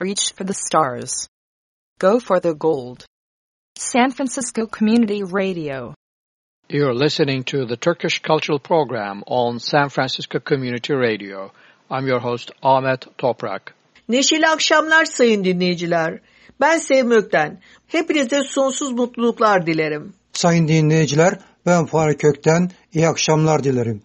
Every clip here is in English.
Reach for the stars. Go for the gold. San Francisco Community Radio. You're listening to the Turkish Cultural Program on San Francisco Community Radio. I'm your host Ahmet Toprak. Neşeli akşamlar sayın dinleyiciler. Ben Sevim Ökten. Hepinize sonsuz mutluluklar dilerim. Sayın dinleyiciler, ben Fahri Kökten. İyi akşamlar dilerim.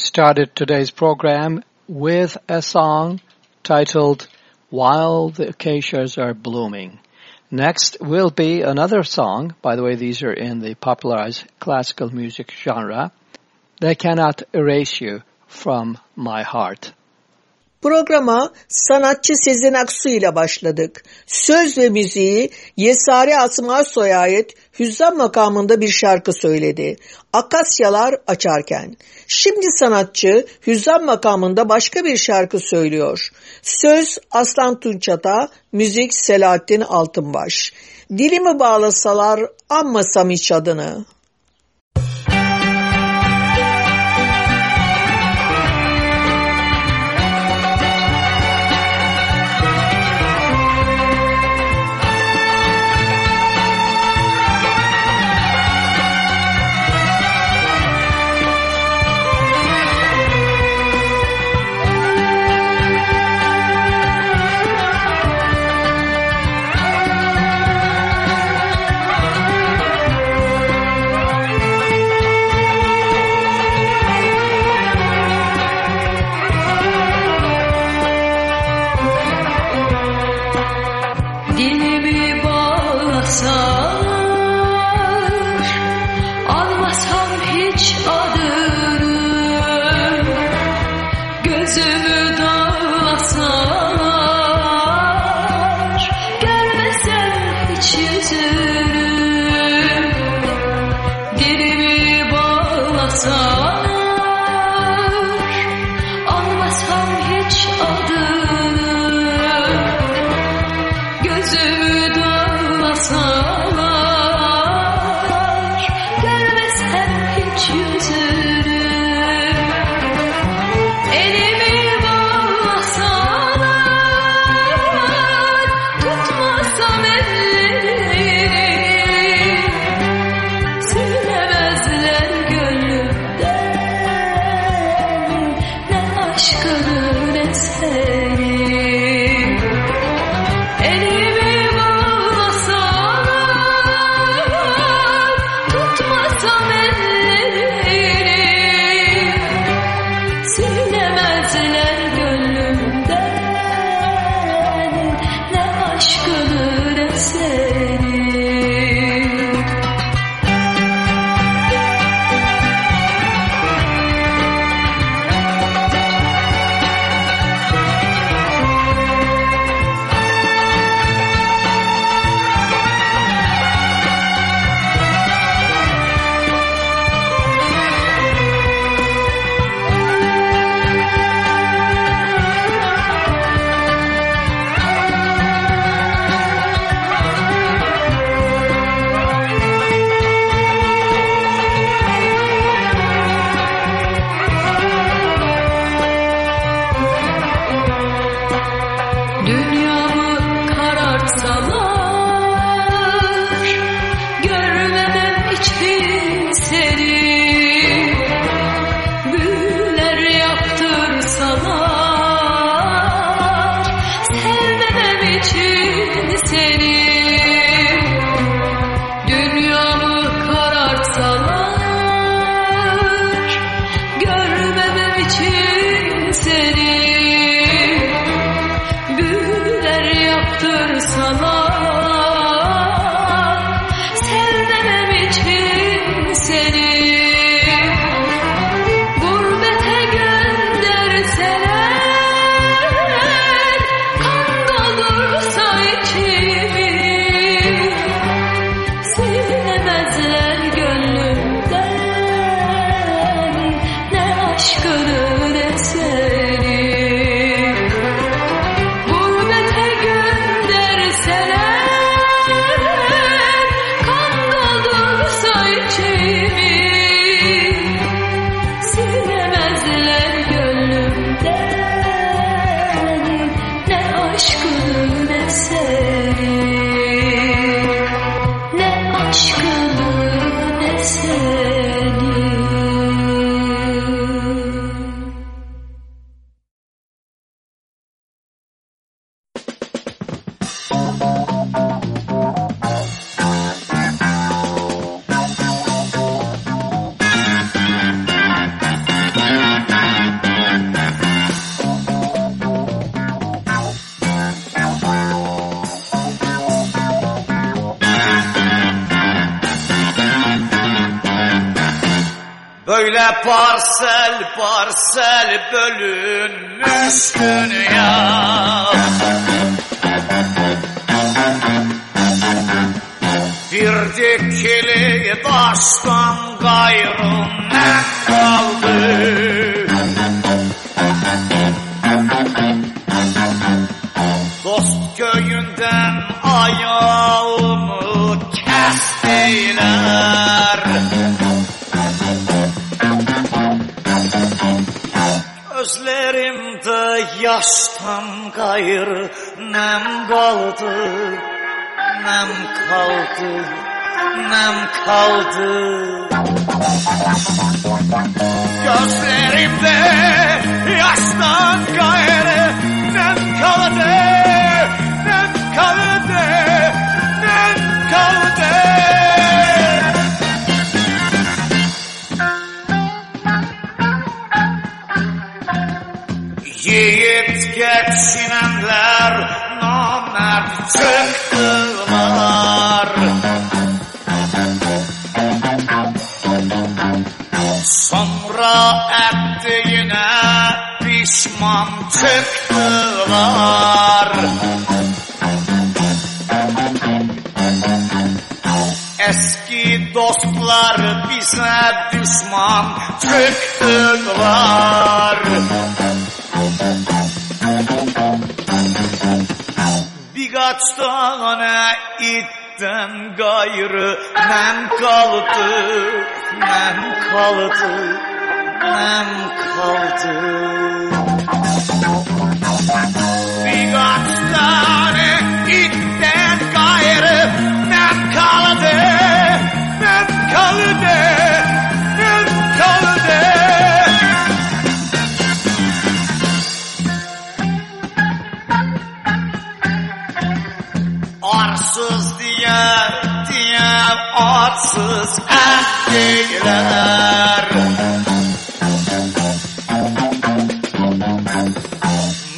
Started today's program with a song titled While the Acacias Are Blooming. Next will be another song, by the way these are in the popularized classical music genre, They Cannot Erase You from My Heart. Programa sanatçı Sezen Aksu ile başladık. Söz ve müziği Yesari Asım Arsoy'a ait Hüzzam makamında bir şarkı söyledi. Akasyalar açarken. Şimdi sanatçı Hüzzam makamında başka bir şarkı söylüyor. Söz Aslan Tunçata, müzik Selahattin Altınbaş. Dilimi bağlasalar anmasam hiç adını.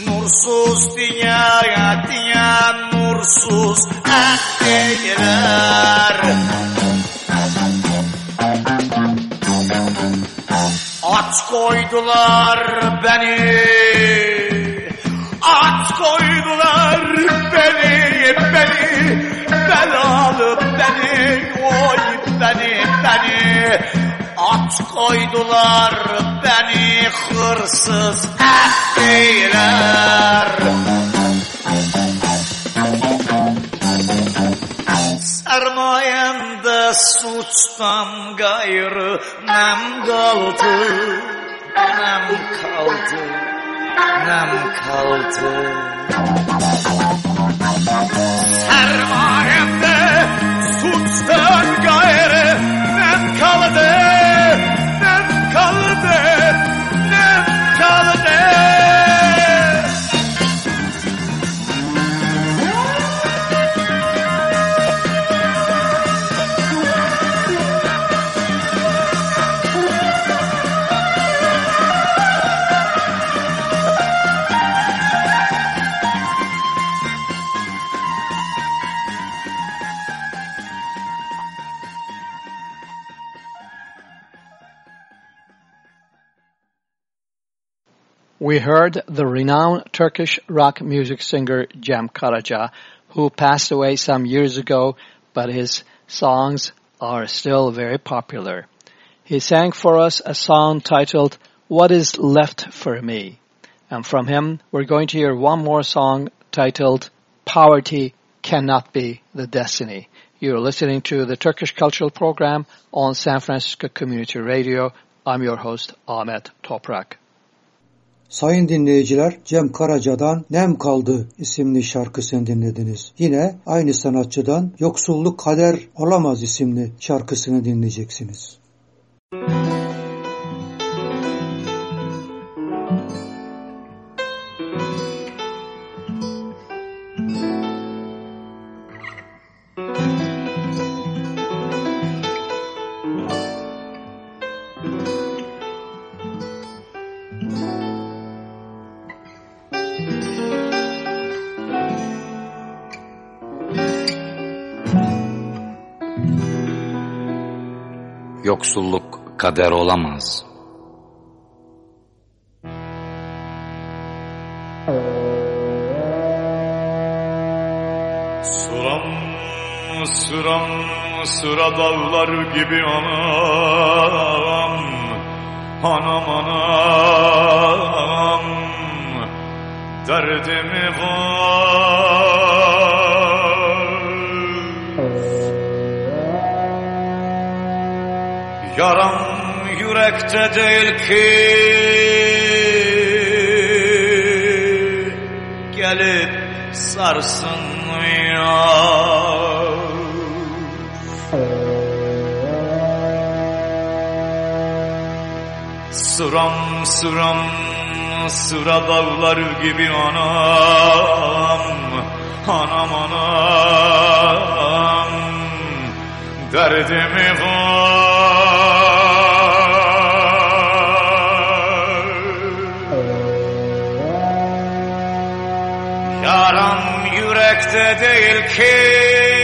Nursuz dünyaya dünya nursuz ettiler Aç koydular beni Aç koydular beni beni. Belalı beni oy beni beni Aç koydular beni hırsız ettiler Sermayemde suçtan gayrı nem kaldı Nem kaldı Nem kaldı. Sermayemde suçtan gayrı We heard the renowned Turkish rock music singer Cem Karaca, who passed away some years ago, but his songs are still very popular. He sang for us a song titled What is Left for Me? And from him, we're going to hear one more song titled Poverty Cannot Be the Destiny. You're listening to the Turkish Cultural Program on San Francisco Community Radio. I'm your host, Ahmet Toprak. Sayın dinleyiciler Cem Karaca'dan Nem Kaldı isimli şarkısını dinlediniz. Yine aynı sanatçıdan Yoksulluk Kader Olamaz isimli şarkısını dinleyeceksiniz. Yoksulluk kader olamaz. Sıram sıram sıra dağlar gibi anam. Anam anam. Derdimi var Yaram yürekte değil ki. Gelip sarsın ya Sıram sıram sıra dağlar gibi anam Anam anam. Derdimi var Yaram yürekte değil ki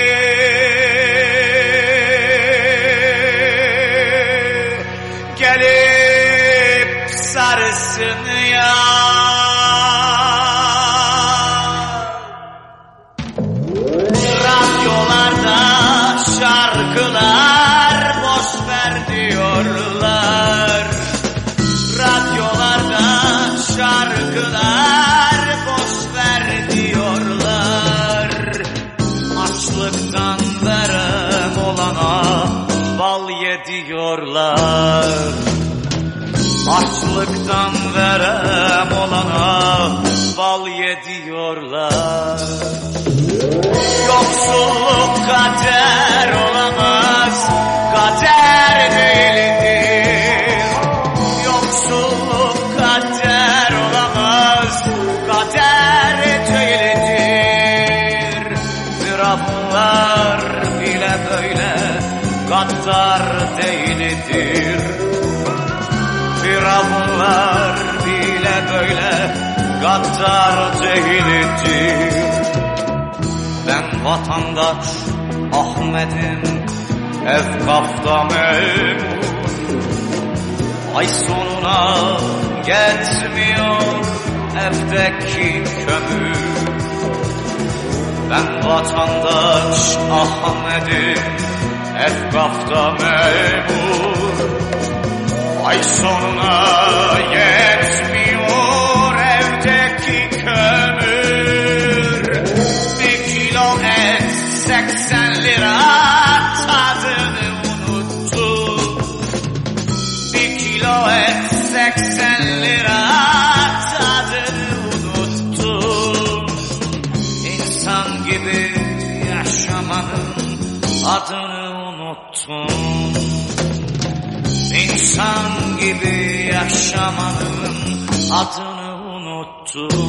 Açlıktan verem olana bal yediyorlar Yoksulluk kader olamaz, kader değildir. Yoksulluk kader olamaz, kader değildir. Firavunlar bile böyle gaddar değildir Firavunlar bile böyle gaddar değildir Ben vatandaş Ahmet'im Efkafta memur Ay sonuna yetmiyor evdeki kömür. Ben vatandaş Ahmet'im Efkafta memur Ay sonuna yetmiyor evdeki kömür. Bir kilo et seksen lira tadını unuttum. Bir kilo et seksen lira tadını unuttum. İnsan gibi yaşamanın adını unuttum. İnsan gibi yaşamanın adını unuttum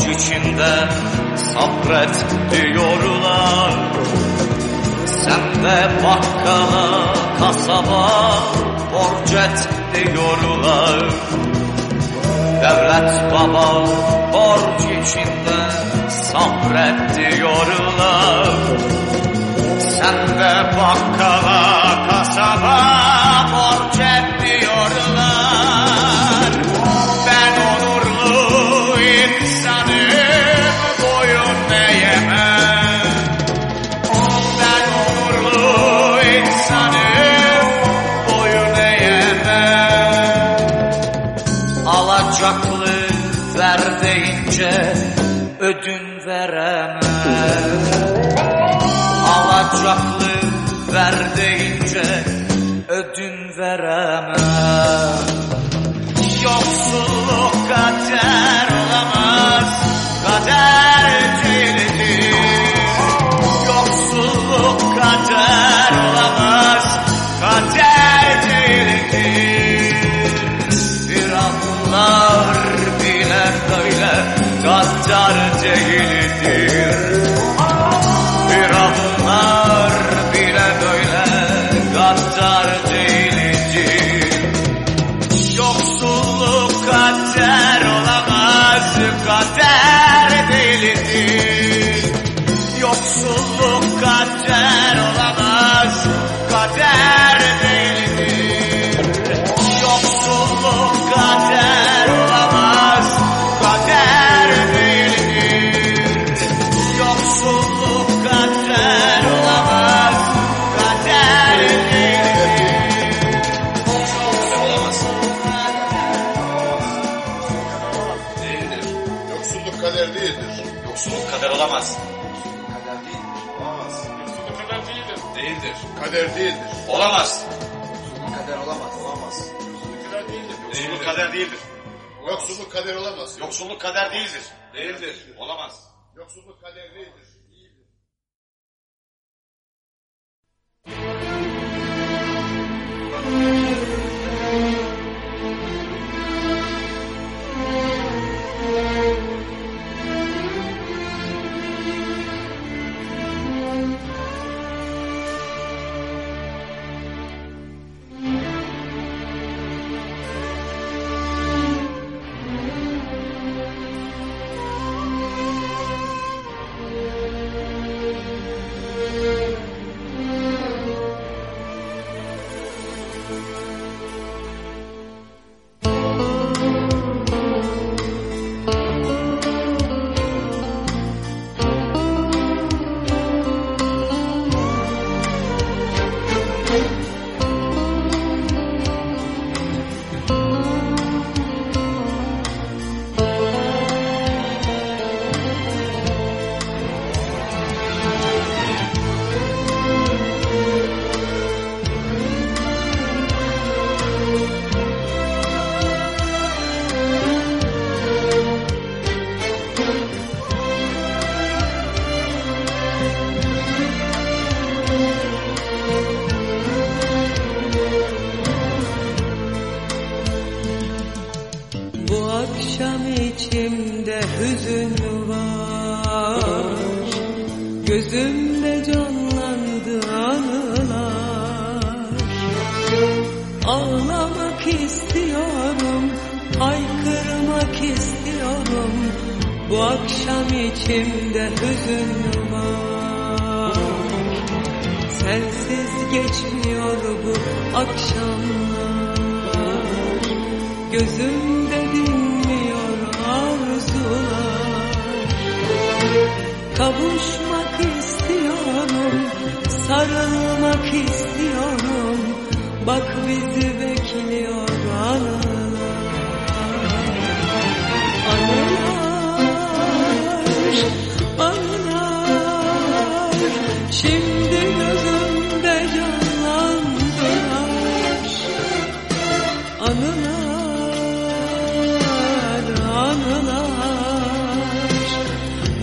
borç içinde sabret diyorlar. Sen de bakkala kasaba borç et diyorlar. Devlet baba borç içinde sabret diyorlar. Sen de bakkala kasaba borç et diyorlar. Onurlu Yoksulluk kader değildir. Değildir. Olamaz. Yoksulluk kader değildir.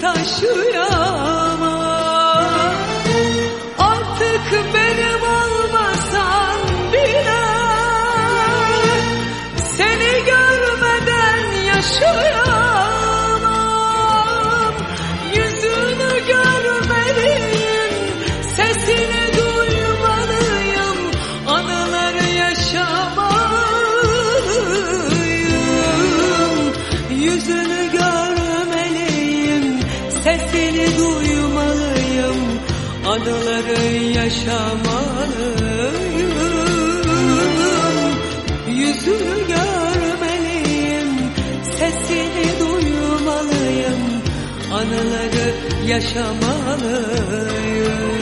sensiz yaşamalıyım görmeliyim Sesini duymalıyım. Anıları yaşamalıyım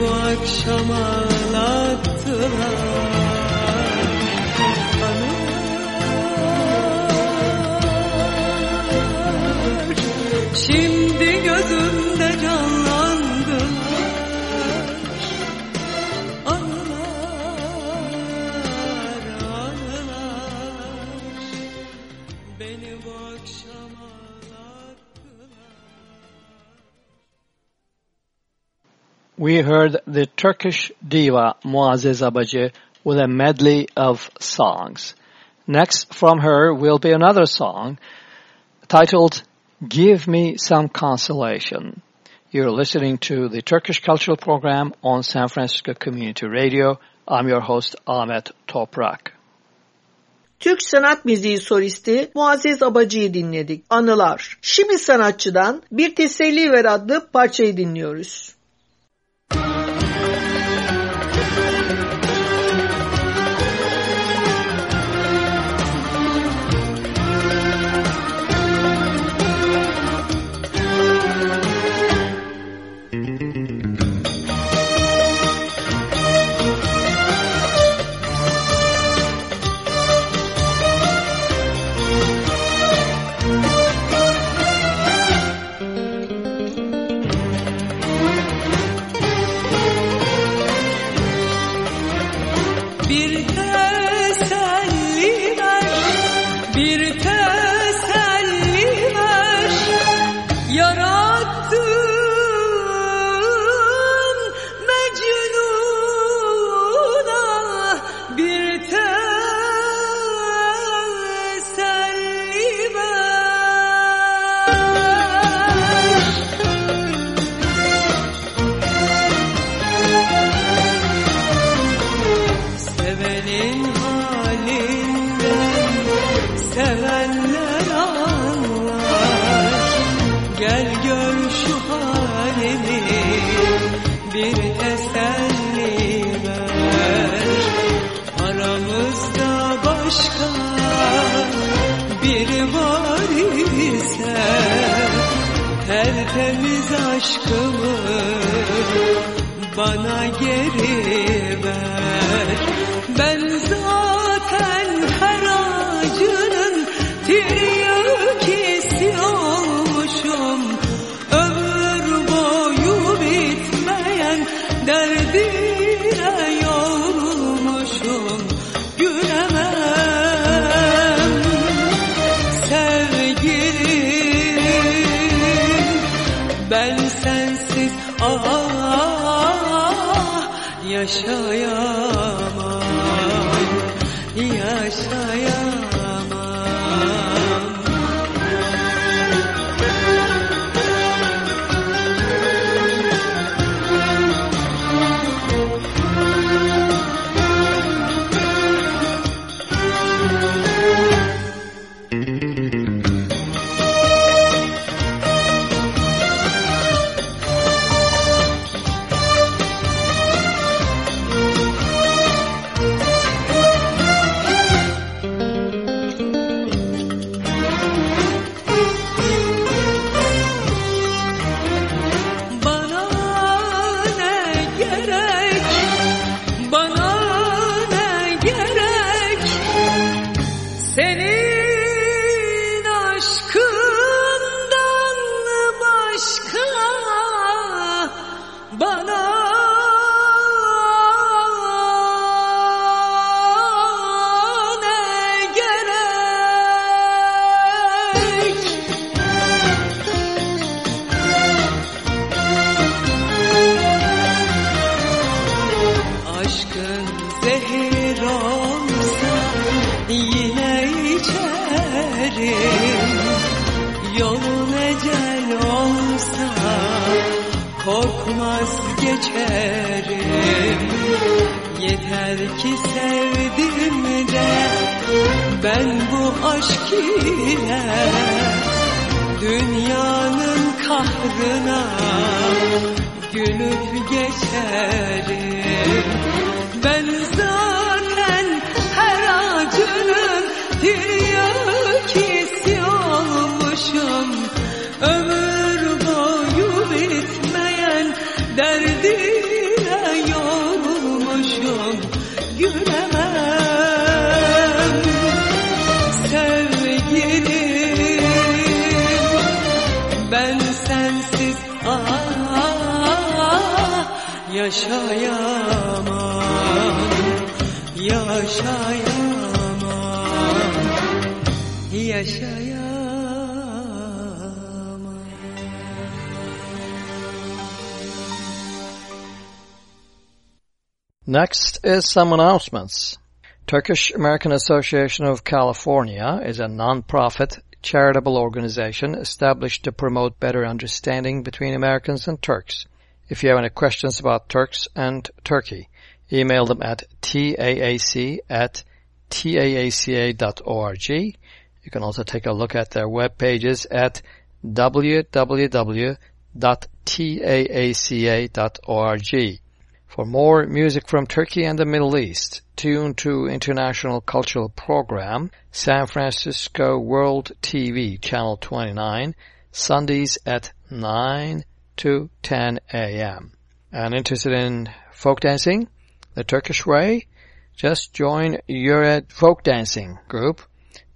bu akşam ağlattılar We heard the Turkish diva Muazzez Abacı with a medley of songs. Next from her will be another song titled Give Me Some Consolation. You're listening to the Turkish Cultural Program on San Francisco Community Radio. I'm your host Ahmet Toprak. Türk sanat müziği solisti Muazzez Abacı'yı dinledik. Anılar. Şimdi sanatçıdan Bir Teselli Ver adlı parçayı dinliyoruz. Bir teselli ver, bir bana geri Next is some announcements. Turkish American Association of California is a non-profit charitable organization established to promote better understanding between Americans and Turks. If you have any questions about Turks and Turkey, email them at taac at taaca.org. You can also take a look at their web pages at www.taaca.org. For more music from Turkey and the Middle East, tune to International Cultural Program, San Francisco World TV, Channel 29, Sundays at 9 to 10 a.m. And interested in folk dancing, the Turkish way? Just join Yured Folk Dancing Group.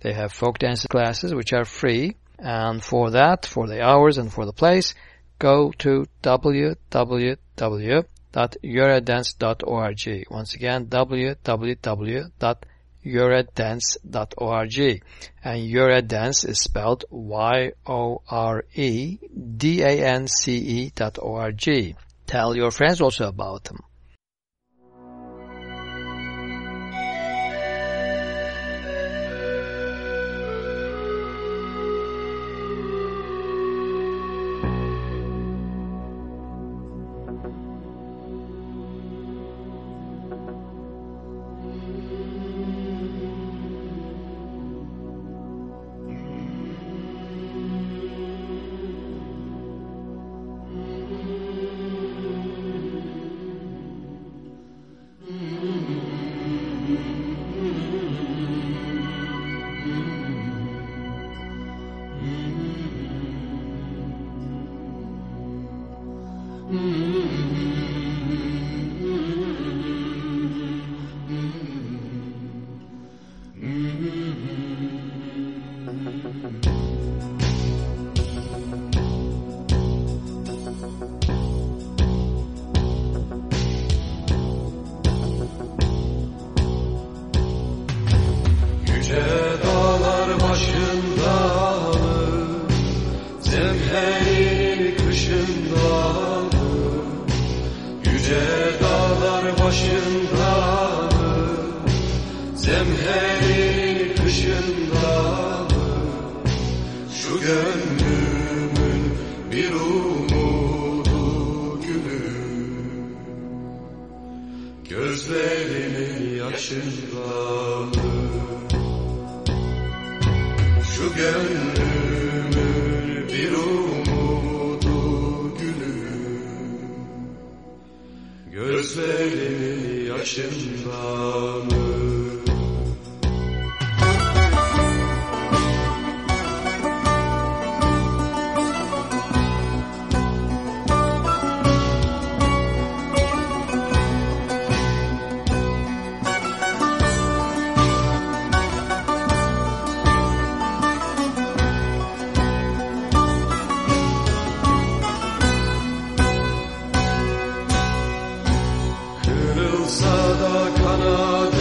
They have folk dancing classes which are free. And for that, for the hours and for the place, go to www.yoredance.org. Once again, www.yoredance.org. And Yored Dance is spelled Y-O-R-E-D-A-N-C-E dot O-R-G. Tell your friends also about them.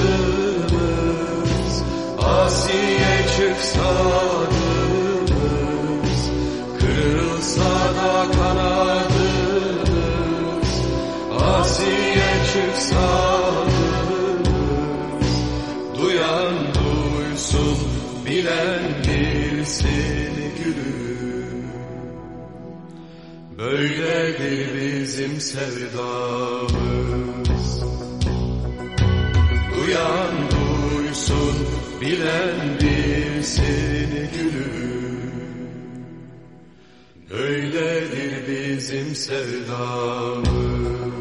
Kanadımız Asiye çıksa adımız Kırılsa da kanadımız Asiye çıksa adımız. Duyan duysun bilen bilsin gülüm. Böyledir bizim sevdamız Duyan duysun, bilen bilsin gülüm Böyledir bizim sevdamız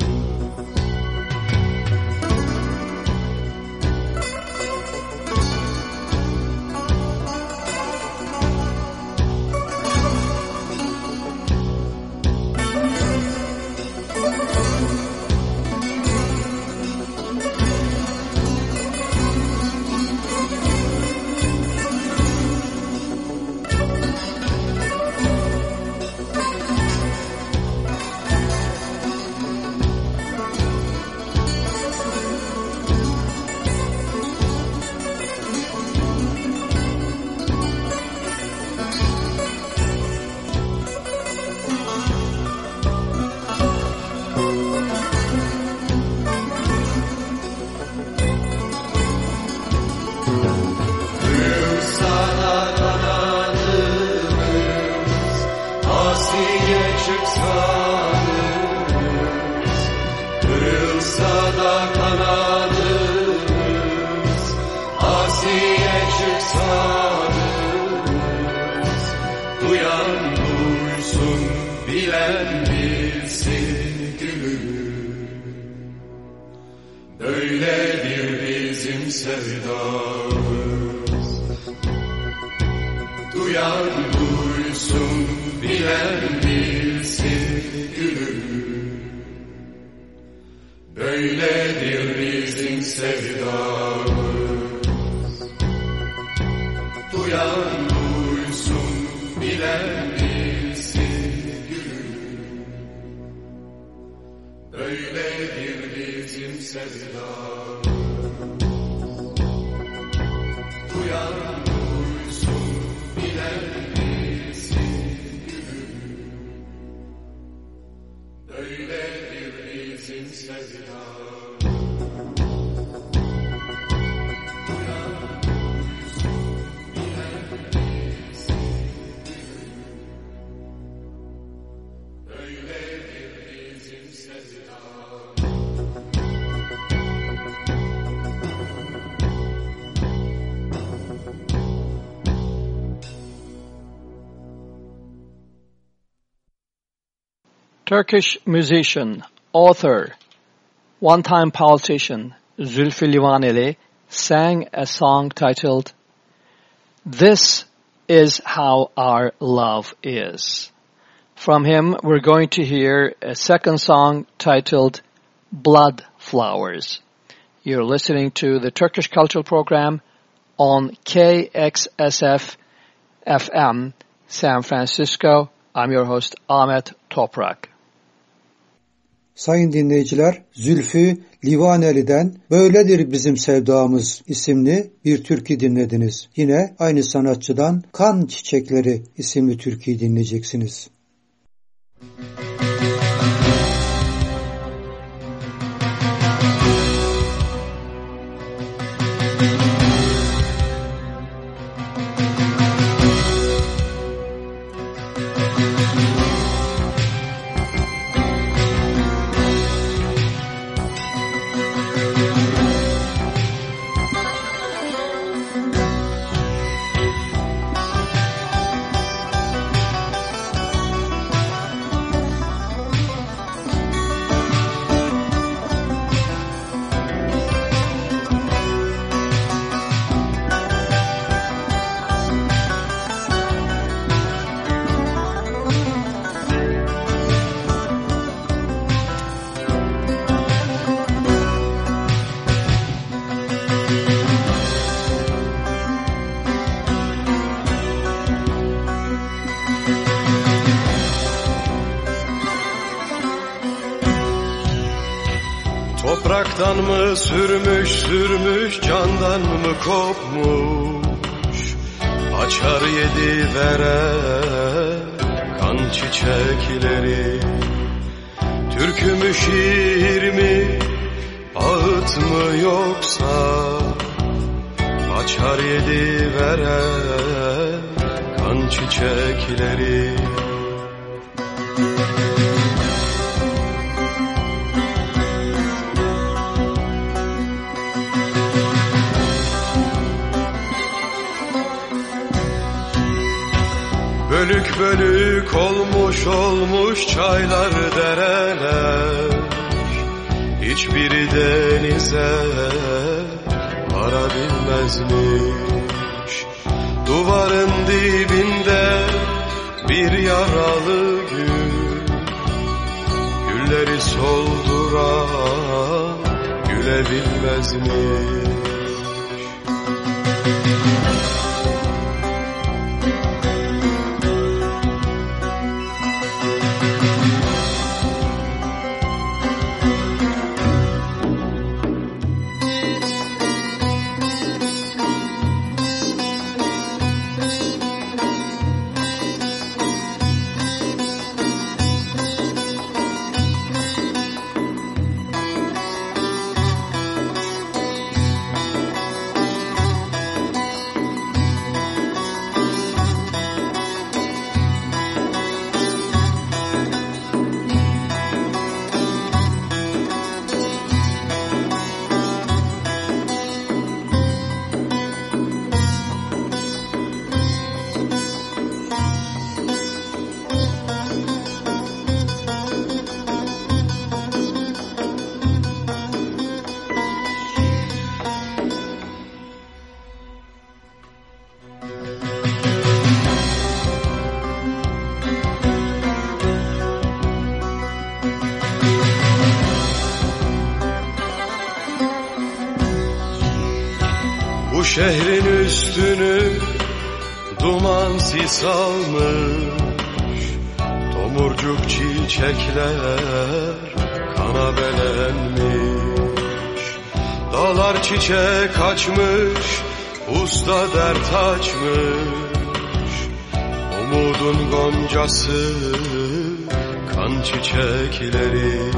Turkish musician, author, one-time politician Zülfü Livaneli sang a song titled This is How Our Love Is. From him we're going to hear a second song titled Blood Flowers. You're listening to the Turkish Cultural Program on KXSF FM San Francisco. I'm your host Ahmet Toprak. Sayın dinleyiciler, Zülfü Livaneli'den Böyledir Bizim Sevdamız isimli bir türkü dinlediniz. Yine aynı sanatçıdan Kan Çiçekleri isimli türküyü dinleyeceksiniz. Hayattan çiçek açmış, usta dert açmış. Umudun goncası, kan çiçekleri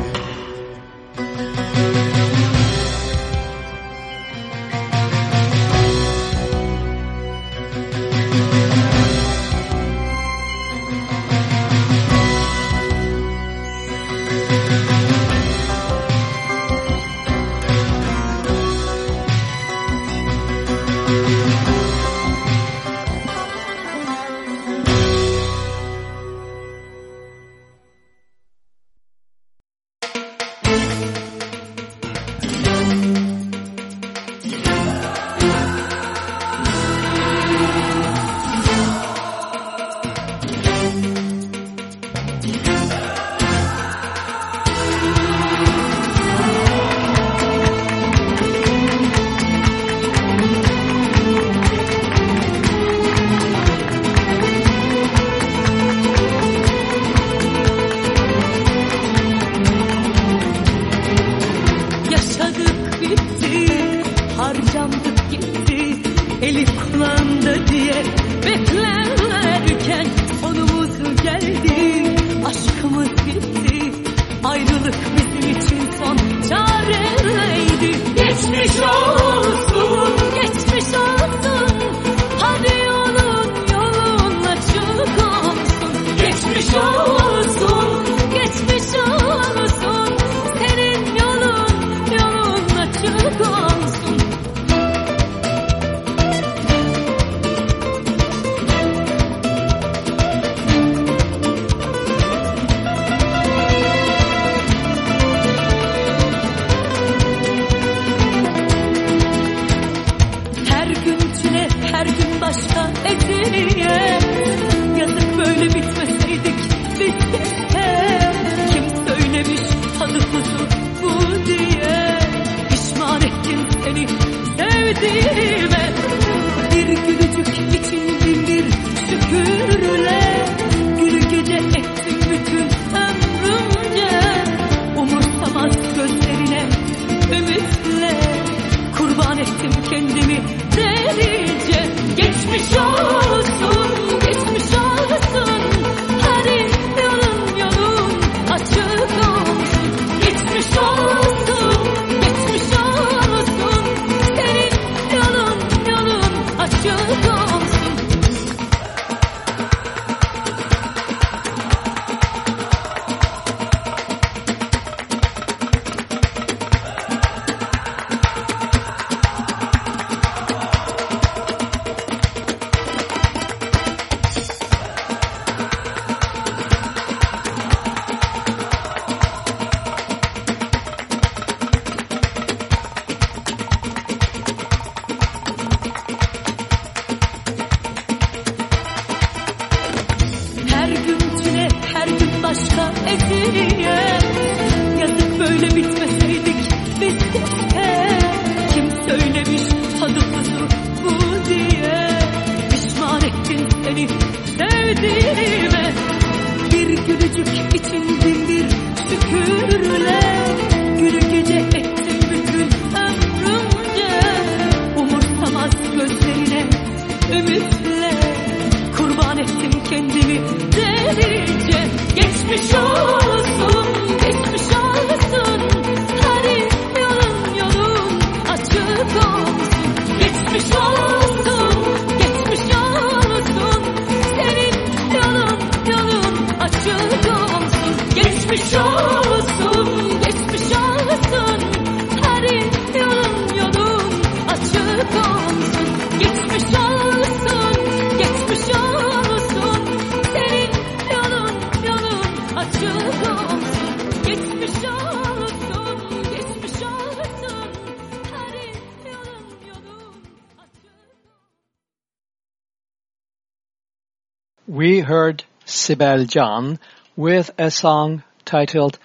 Sibel Can with a song titled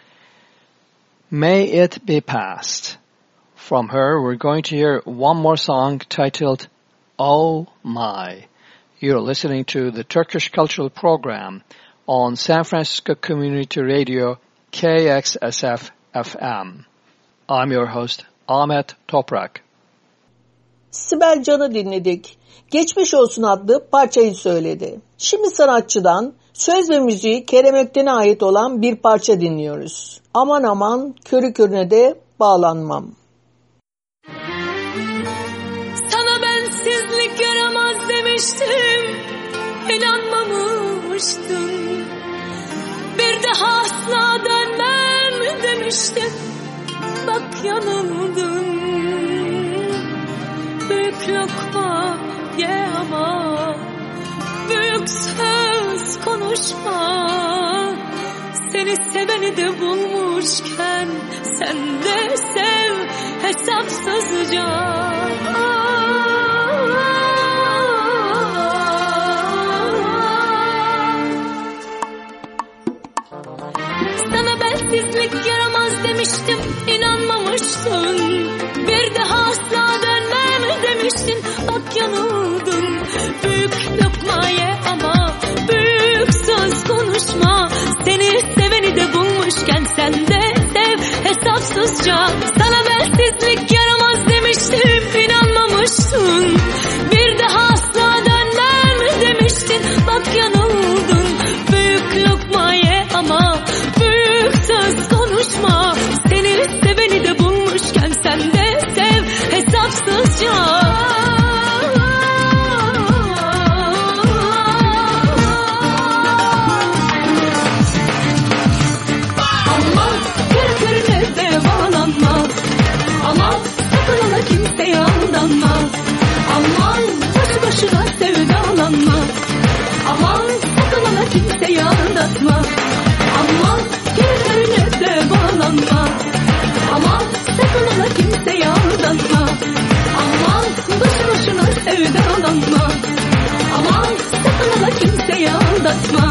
May It Be Past. From her, we're going to hear one more song titled Oh My. You're listening to the Turkish Cultural Program on San Francisco Community Radio KXSF FM. I'm your host, Ahmet Toprak. Sibel Can'ı dinledik. Geçmiş olsun adlı parçayı söyledi. Şimdi sanatçıdan söz ve müziği Kerem Ökten'e ait olan bir parça dinliyoruz. Aman aman körü körüne de bağlanmam. Sana bensizlik yaramaz demiştim inanmamıştım Bir daha asla dönmem demiştim Bak yanıldım Büyük lokma ye ama Büyük söz konuşma Seni seveni de bulmuşken Sen de sev hesapsızca. Sana bensizlik yaramaz demiştim inanmamıştın Bir daha asla dönmem demiştin bak yanıldın Büyük ye ama büyük söz konuşma. Seni seveni de bulmuşken sen de sev. Hesapsızca Sana bensizlik yaramaz demiştim inanmamıştın Christmas.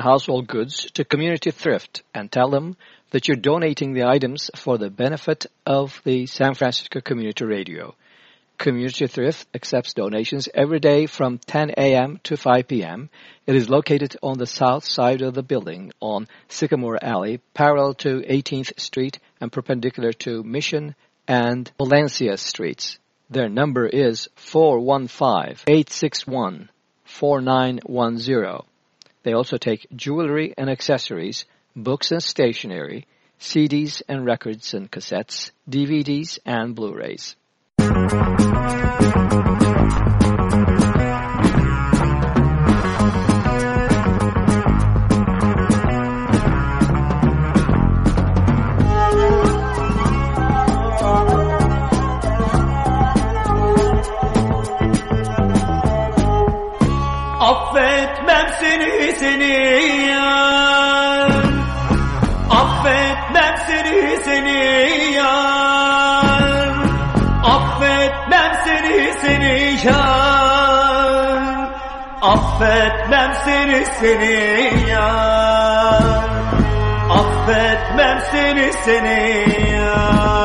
Household goods to Community Thrift and tell them that you're donating the items for the benefit of the San Francisco Community Radio. Community Thrift accepts donations every day from 10 a.m. to 5 p.m. It is located on the south side of the building on Sycamore Alley, parallel to 18th Street and perpendicular to Mission and Valencia Streets. Their number is 415-861 4910. They also take jewelry and accessories, books and stationery, CDs and records and cassettes, DVDs and Blu-rays. Affetmem seni seni yar Affetmem seni seni yar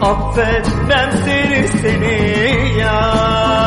Affetmem seni seni yar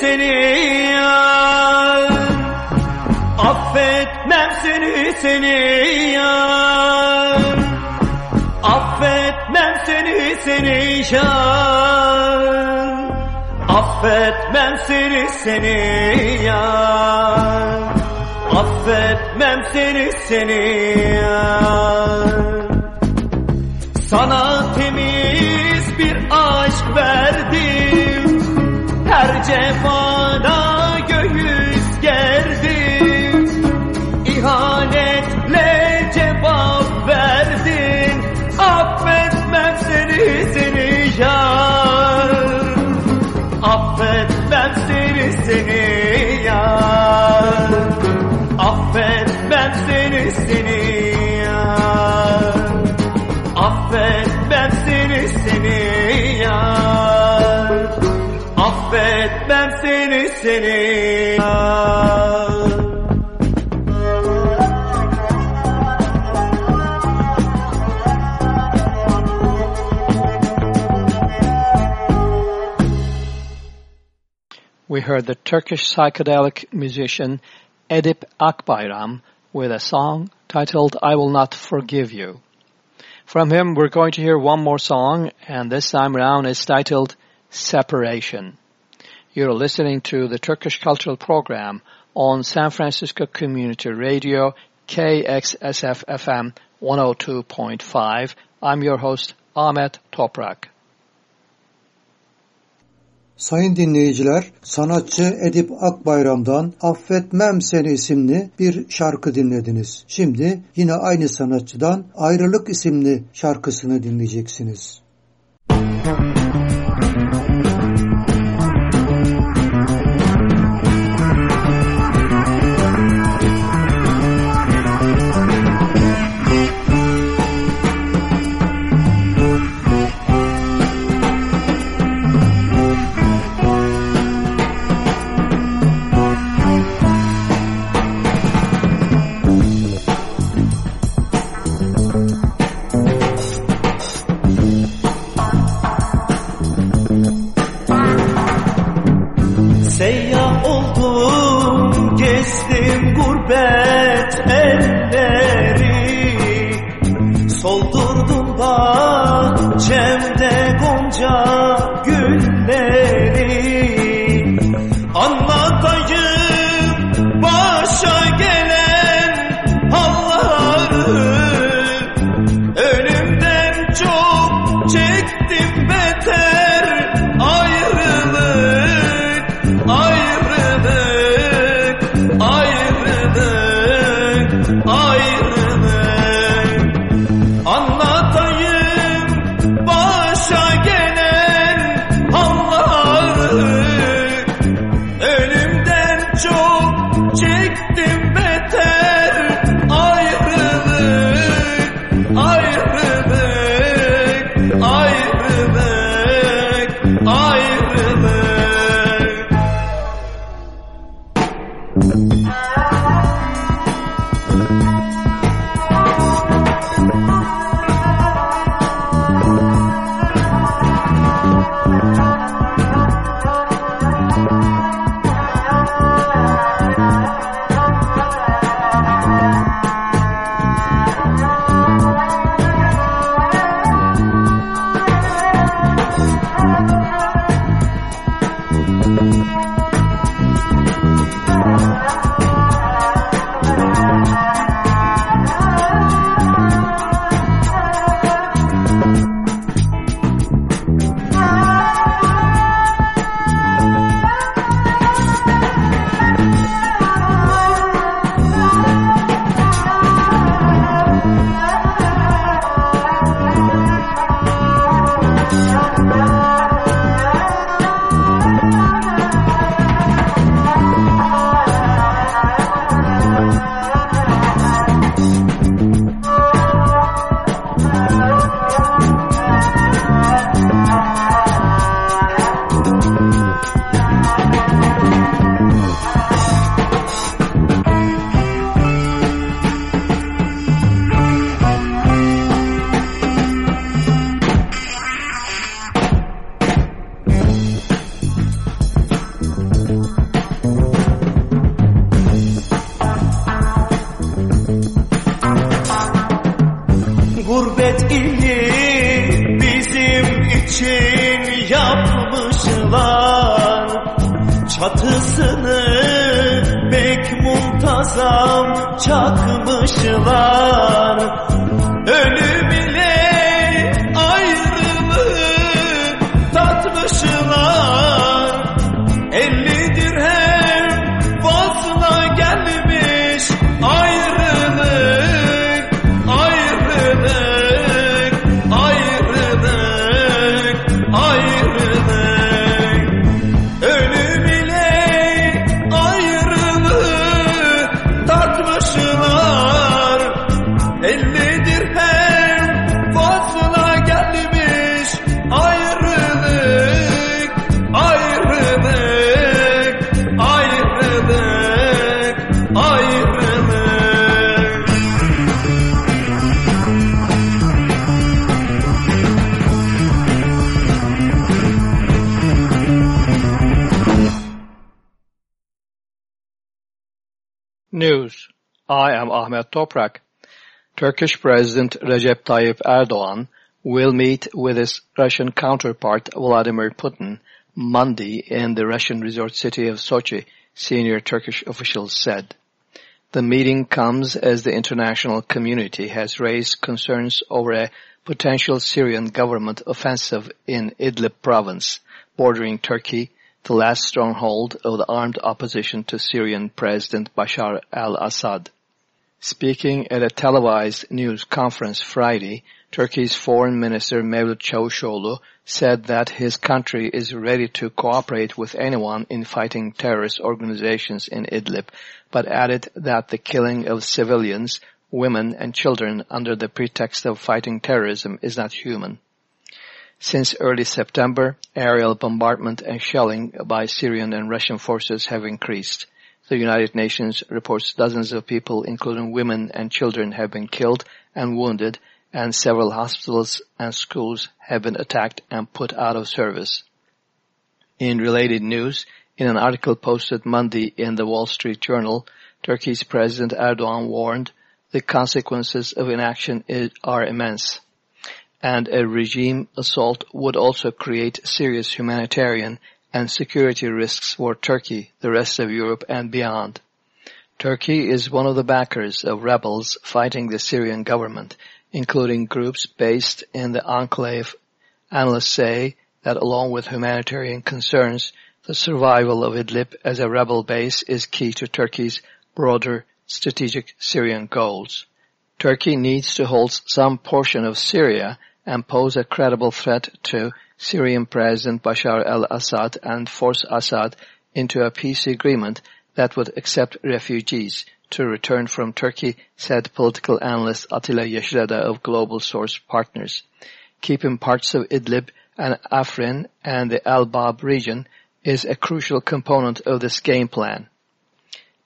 seni yar. Affetmem seni seni yar. Affetmem seni seni yar. Affetmem seni seni yar. Affetmem seni seni yar cefana göğüs gerdim İhanetle cevap verdin. Affetmem seni seni yar. Affetmem seni seni We heard the Turkish psychedelic musician Edip Akbayram with a song titled I Will Not Forgive You. From him, we're going to hear one more song, and this time around it's titled Separation. You're listening to the Turkish Cultural Program on San Francisco Community Radio, KXSF FM 102.5. I'm your host, Ahmet Toprak. Sayın dinleyiciler, sanatçı Edip Akbayram'dan Affetmem Seni isimli bir şarkı dinlediniz. Şimdi yine aynı sanatçıdan Ayrılık isimli şarkısını dinleyeceksiniz. Müzik Turkish President Recep Tayyip Erdogan will meet with his Russian counterpart Vladimir Putin Monday in the Russian resort city of Sochi, senior Turkish officials said. The meeting comes as the international community has raised concerns over a potential Syrian government offensive in Idlib province, bordering Turkey, the last stronghold of the armed opposition to Syrian President Bashar al-Assad. Speaking at a televised news conference Friday, Turkey's Foreign Minister Mevlut Çavuşoğlu said that his country is ready to cooperate with anyone in fighting terrorist organizations in Idlib, but added that the killing of civilians, women and children under the pretext of fighting terrorism is not human. Since early September, aerial bombardment and shelling by Syrian and Russian forces have increased. The United Nations reports dozens of people, including women and children, have been killed and wounded and several hospitals and schools have been attacked and put out of service. In related news, in an article posted Monday in the Wall Street Journal, Turkey's President Erdogan warned the consequences of inaction are immense, and a regime assault would also create serious humanitarian and security risks for Turkey, the rest of Europe and beyond. Turkey is one of the backers of rebels fighting the Syrian government including groups based in the enclave. Analysts say that along with humanitarian concerns, the survival of Idlib as a rebel base is key to Turkey's broader strategic Syrian goals. Turkey needs to hold some portion of Syria and pose a credible threat to Syrian President Bashar al-Assad and force Assad into a peace agreement that would accept refugees, to return from Turkey, said political analyst Attila Yeşilada of Global Source Partners. Keeping parts of Idlib and Afrin and the Al-Bab region is a crucial component of this game plan.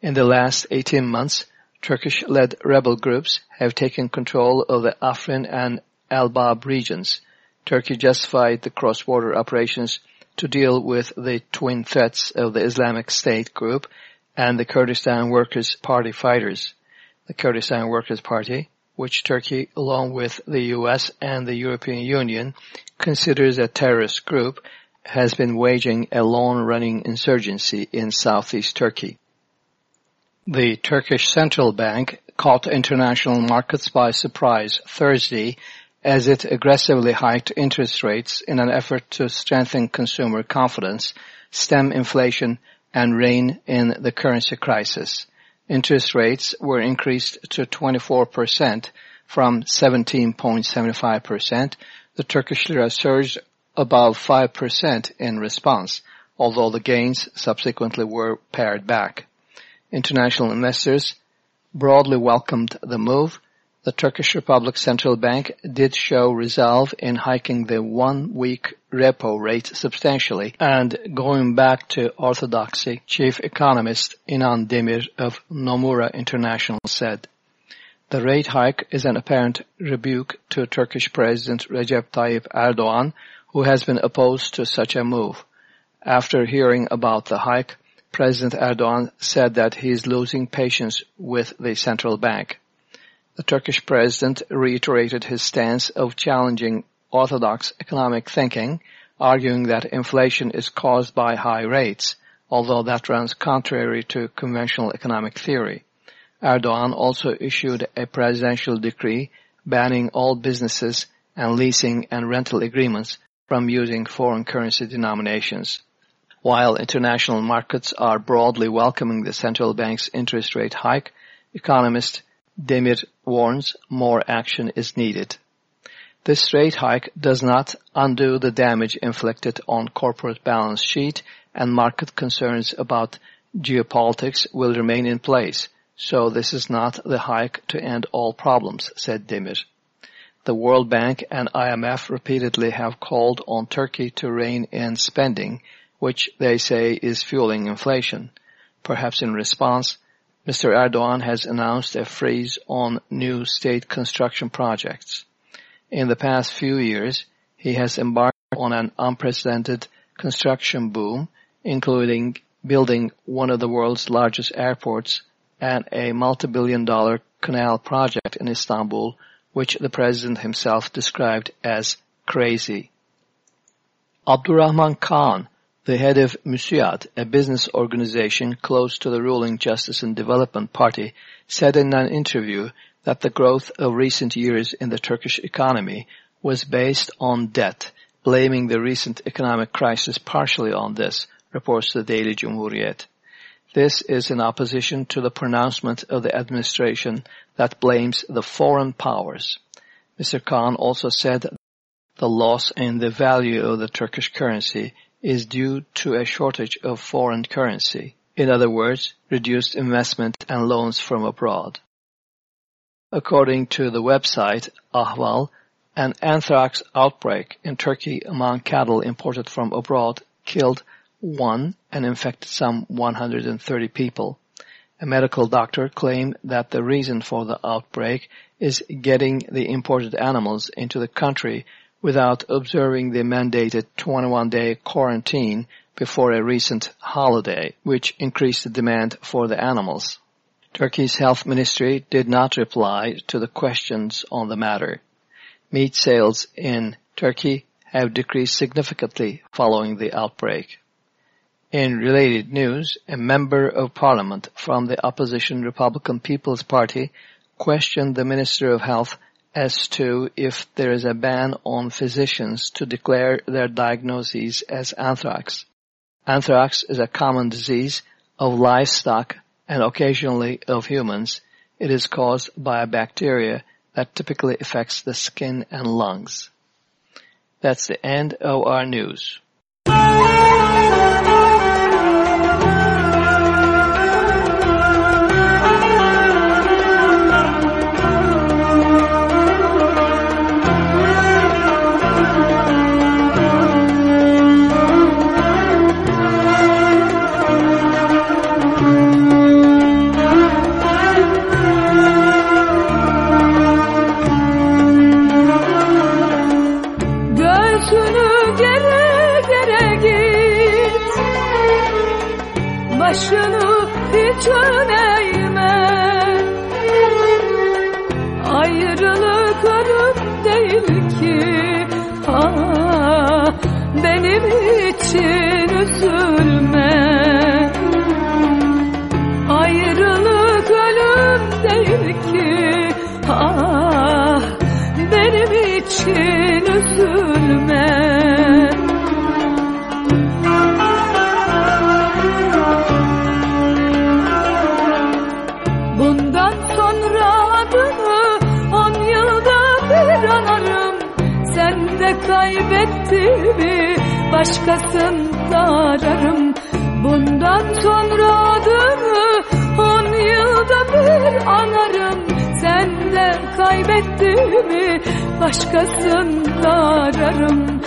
In the last 18 months, Turkish-led rebel groups have taken control of the Afrin and Al-Bab regions. Turkey justified the cross-border operations to deal with the twin threats of the Islamic State group and the Kurdistan Workers' Party fighters. The Kurdistan Workers' Party, which Turkey, along with the US and the European Union, considers a terrorist group, has been waging a long-running insurgency in southeast Turkey. The Turkish Central Bank caught international markets by surprise Thursday as it aggressively hiked interest rates in an effort to strengthen consumer confidence, stem inflation, and rein in the currency crisis. Interest rates were increased to 24% from 17.75%. The Turkish lira surged above 5% in response, although the gains subsequently were pared back. International investors broadly welcomed the move the Turkish Republic Central Bank did show resolve in hiking the one-week repo rate substantially and going back to orthodoxy, chief economist Inan Demir of Nomura International said. The rate hike is an apparent rebuke to Turkish President Recep Tayyip Erdogan, who has been opposed to such a move. After hearing about the hike, President Erdogan said that he is losing patience with the central bank. The Turkish president reiterated his stance of challenging orthodox economic thinking, arguing that inflation is caused by high rates, although that runs contrary to conventional economic theory. Erdogan also issued a presidential decree banning all businesses and leasing and rental agreements from using foreign currency denominations. While international markets are broadly welcoming the central bank's interest rate hike, economists Demir warns more action is needed. This rate hike does not undo the damage inflicted on corporate balance sheet and market concerns about geopolitics will remain in place, so this is not the hike to end all problems, said Demir. The World Bank and IMF repeatedly have called on Turkey to rein in spending, which they say is fueling inflation. Perhaps in response, Mr. Erdogan has announced a freeze on new state construction projects. In the past few years, he has embarked on an unprecedented construction boom, including building one of the world's largest airports and a multi-billion dollar canal project in Istanbul, which the president himself described as crazy. Abdurrahman Kaan, the head of MÜSİAD, a business organization close to the ruling Justice and Development Party, said in an interview that the growth of recent years in the Turkish economy was based on debt, blaming the recent economic crisis partially on this, reports the Daily Cumhuriyet. This is in opposition to the pronouncement of the administration that blames the foreign powers. Mr. Kaan also said the loss in the value of the Turkish currency is due to a shortage of foreign currency. In other words, reduced investment and loans from abroad. According to the website Ahval, an anthrax outbreak in Turkey among cattle imported from abroad killed one and infected some 130 people. A medical doctor claimed that the reason for the outbreak is getting the imported animals into the country without observing the mandated 21-day quarantine before a recent holiday, which increased the demand for the animals. Turkey's health ministry did not reply to the questions on the matter. Meat sales in Turkey have decreased significantly following the outbreak. In related news, a member of parliament from the opposition Republican People's Party questioned the Minister of Health as to if there is a ban on physicians to declare their diagnoses as anthrax. Anthrax is a common disease of livestock and occasionally of humans. It is caused by a bacteria that typically affects the skin and lungs. That's the end of our news. Başını hiç öne eğme Ayrılık ölüm değil ki. Ah, Benim için üzülme. Ayrılık ölüm değil ki. Ah, Benim için üzülme kaybettiğimi başkasında ararım. Bundan sonra adını on yılda bir anarım. Sen de kaybettiğimi başkasında ararım.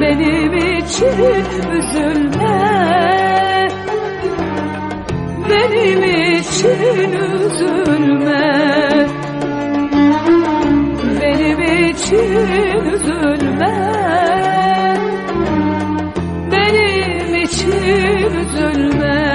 Benim için üzülme. Benim için üzülme için üzülme. Benim için üzülme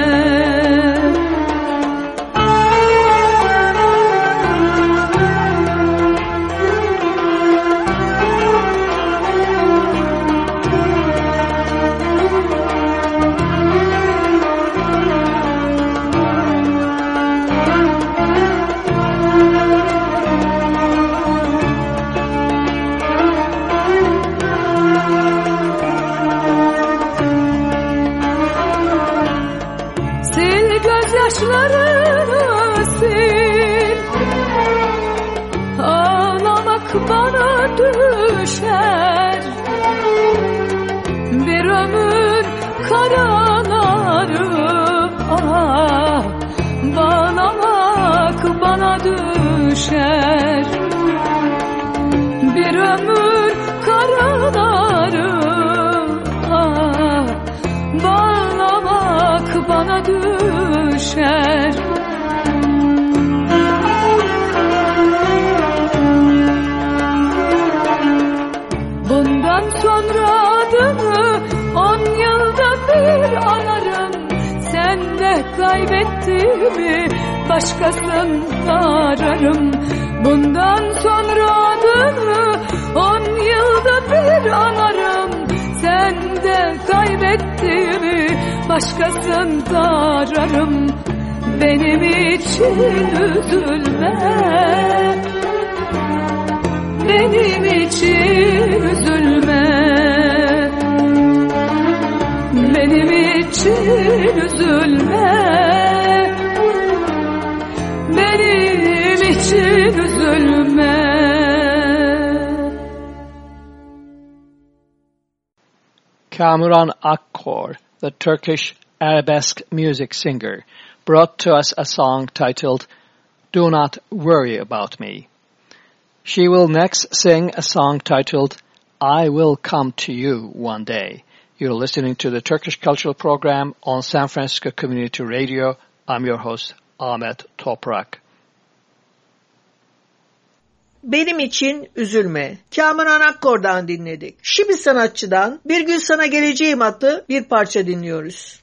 kaybettiğimi başkasında ararım. Bundan sonra adını on yılda bir anarım. Sen de kaybettiğimi başkasında ararım. Benim için üzülme. Benim için üzülme. Benim için üzülme Kamuran Akkor, the Turkish arabesque music singer, brought to us a song titled Do Not Worry About Me. She will next sing a song titled I Will Come to You One Day. You're listening to the Turkish Cultural Program on San Francisco Community Radio. I'm your host, Ahmet Toprak. Benim için üzülme. Kamuran Akkor'dan dinledik. Şimdi sanatçıdan Bir Gün Sana Geleceğim adlı bir parça dinliyoruz.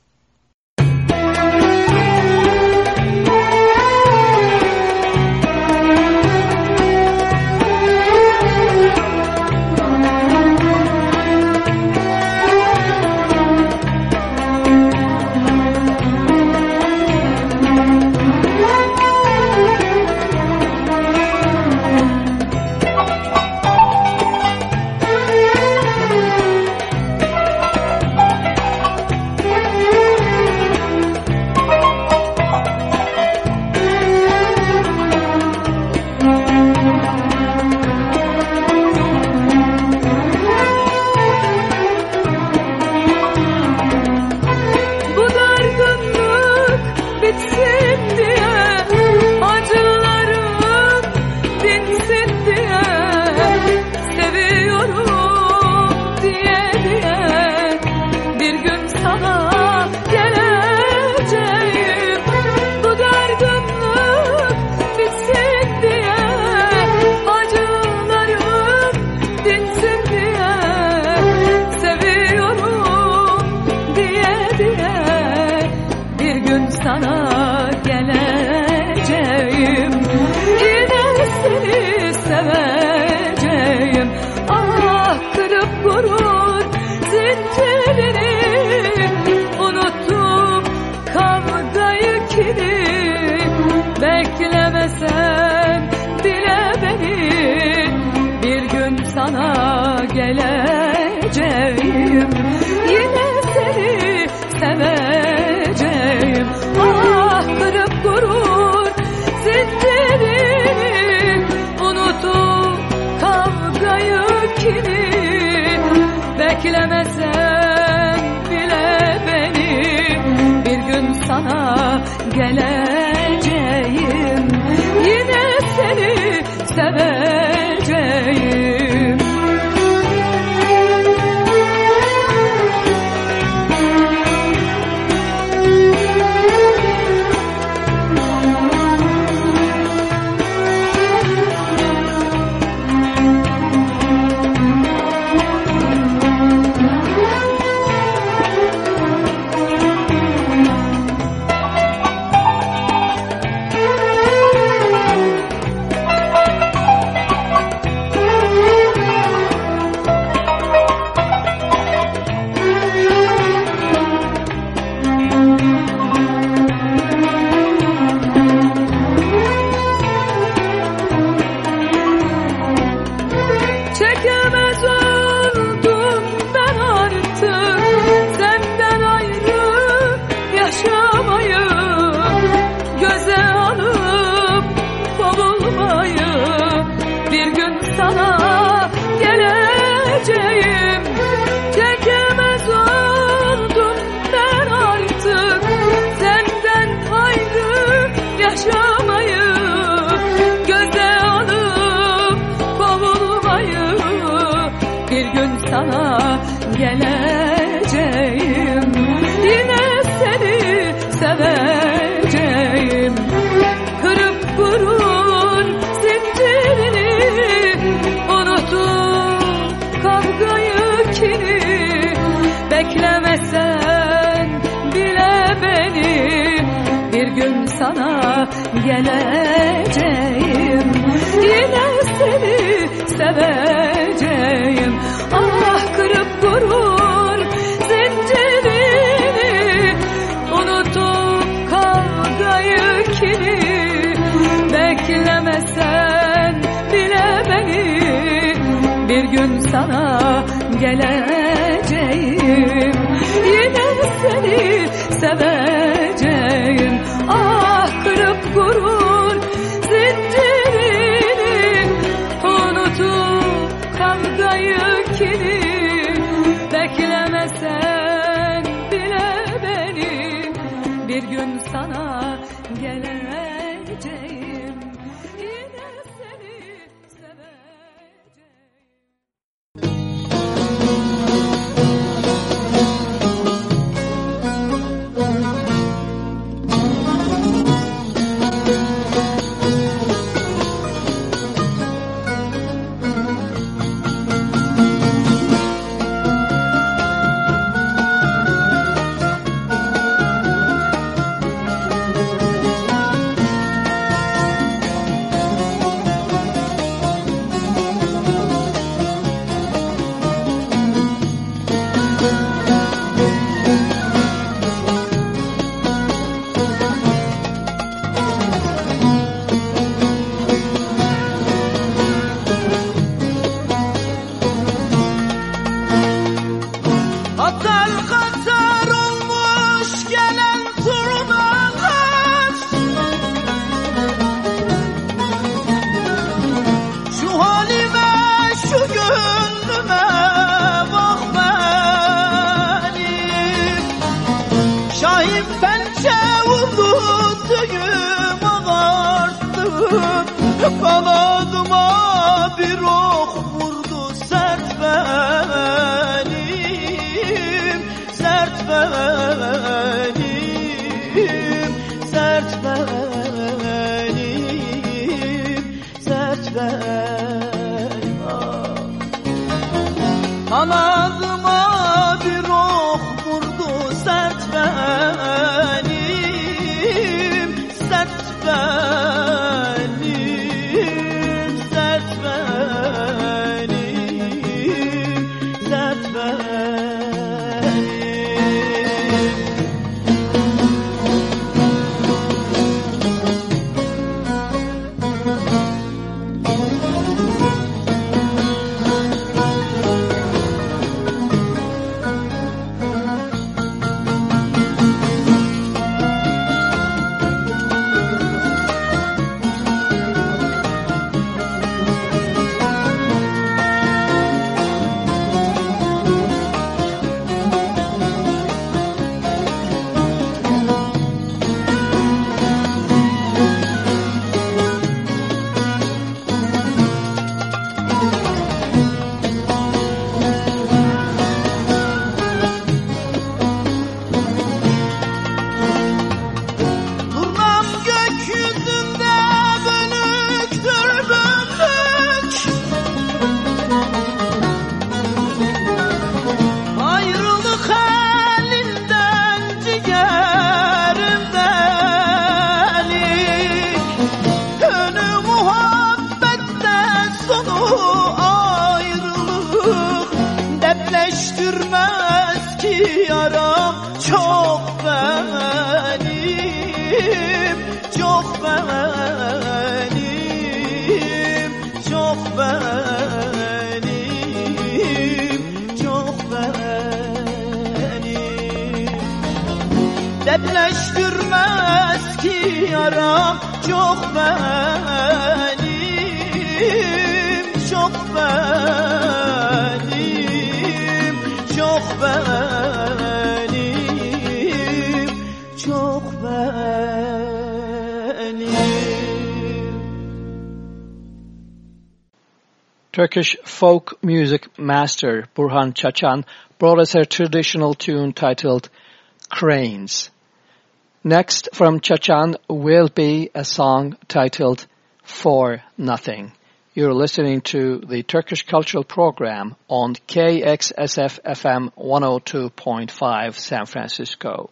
Geleceğim. Yine seni seveceğim. Ah kırıp gurur Depreştirmez ki çok benim Çok benim Çok benim Çok benim Turkish folk music master Burhan Çaçan brought us a traditional tune titled Cranes. Next from Çaçan will be a song titled For Nothing. You're listening to the Turkish Cultural Program on KXSF FM 102.5 San Francisco.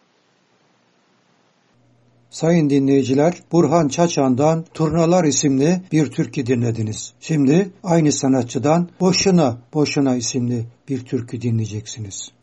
Sayın dinleyiciler, Burhan Çaçan'dan Turnalar isimli bir türkü dinlediniz. Şimdi aynı sanatçıdan Boşuna Boşuna isimli bir türkü dinleyeceksiniz.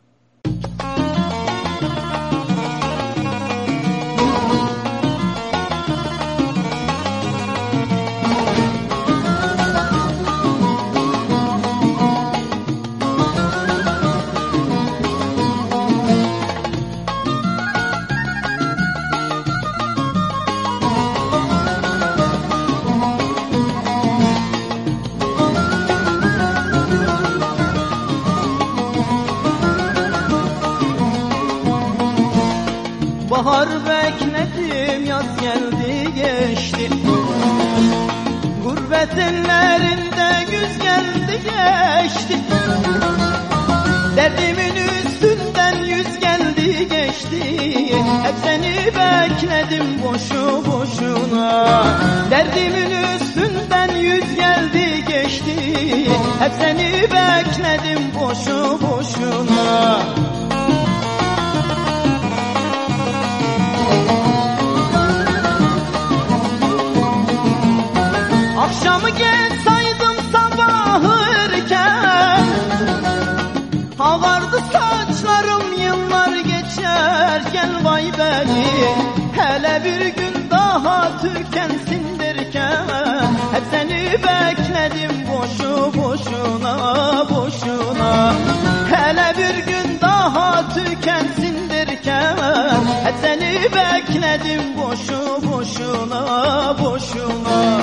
Bekledim boşu boşuna boşuna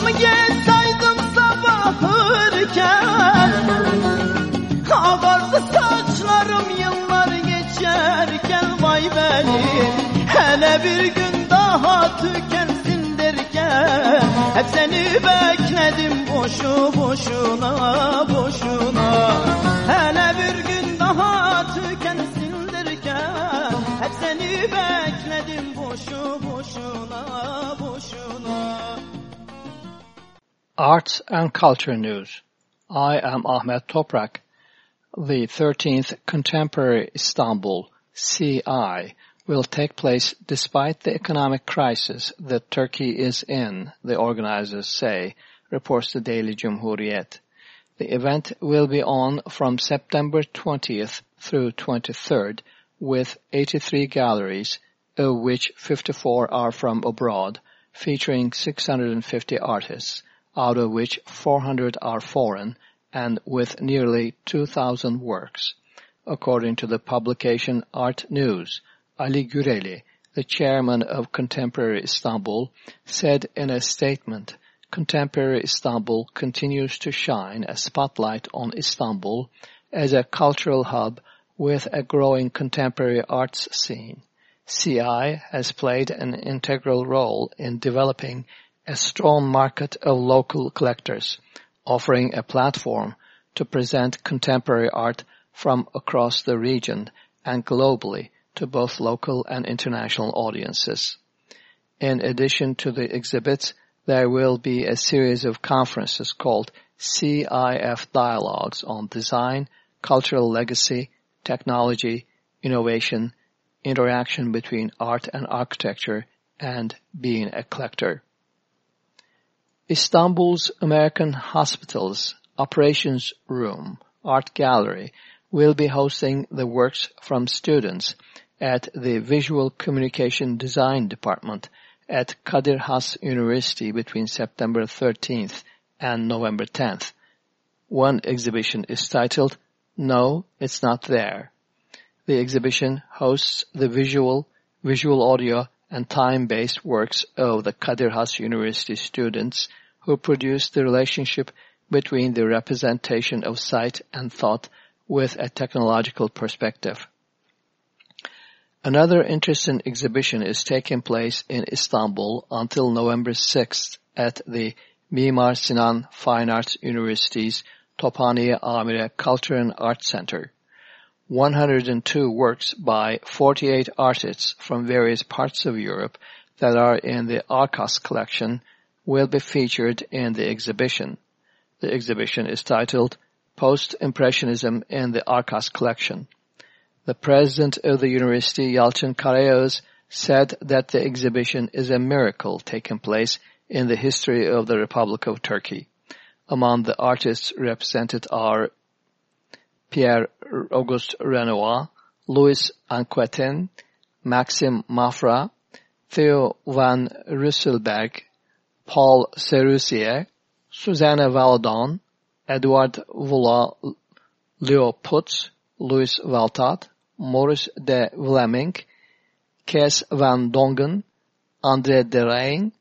Akşamı geç saydım sabah erken Ağardı saçlarım yıllar geçerken Vay beni hele bir gün daha tükensin derken Hep seni bekledim boşu boşuna boşuna. Hele bir gün daha tükensin derken Hep seni bekledim boşu boşuna boşuna Arts and Culture News. I am Ahmet Toprak. The 13th Contemporary Istanbul CI will take place despite the economic crisis that Turkey is in, the organizers say, reports the Daily Cumhuriyet. The event will be on from September 20th through 23rd with 83 galleries, of which 54 are from abroad, featuring 650 artists out of which 400 are foreign, and with nearly 2,000 works. According to the publication Art News, Ali Güreli, the chairman of Contemporary Istanbul, said in a statement, Contemporary Istanbul continues to shine a spotlight on Istanbul as a cultural hub with a growing contemporary arts scene. CI has played an integral role in developing a strong market of local collectors, offering a platform to present contemporary art from across the region and globally to both local and international audiences. In addition to the exhibits, there will be a series of conferences called CIF Dialogues on design, cultural legacy, technology, innovation, interaction between art and architecture, and being a collector. Istanbul's American Hospital's Operations Room Art Gallery will be hosting the works from students at the Visual Communication Design Department at Kadir Has University between September 13th and November 10th. One exhibition is titled No, It's Not There. The exhibition hosts the visual, visual audio, and time-based works of the Kadir Has University students who produced the relationship between the representation of sight and thought with a technological perspective. Another interesting exhibition is taking place in Istanbul until November 6th at the Mimar Sinan Fine Arts University's Tophane-i Amire Culture and Art Center. 102 works by 48 artists from various parts of Europe that are in the Arkas collection will be featured in the exhibition. The exhibition is titled Post-Impressionism in the Arkas Collection. The president of the university, Yalcin Karayağız, said that the exhibition is a miracle taking place in the history of the Republic of Turkey. Among the artists represented are Pierre-Auguste Renoir, Louis Anquetin, Maxime Maufra, Theo van Rysselberghe, Paul Serusier, Suzanne Valadon, Edward Vula, Leo Putz, Louis Valtat, Maurice de Vlaminck, Kees van Dongen, André Derain,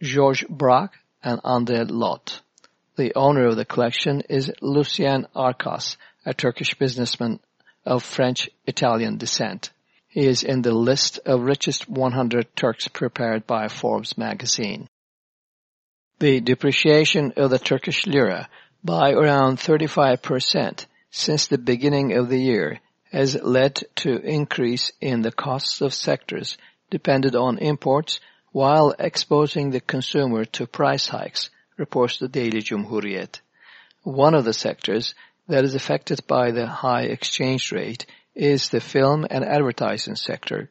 George Braque, and André Lhote. The owner of the collection is Lucien Arkas, a Turkish businessman of French-Italian descent. He is in the list of richest 100 Turks prepared by Forbes magazine. The depreciation of the Turkish lira by around 35% since the beginning of the year has led to increase in the costs of sectors dependent on imports while exposing the consumer to price hikes, reports the Daily Cumhuriyet. One of the sectors that is affected by the high exchange rate is the film and advertising sector.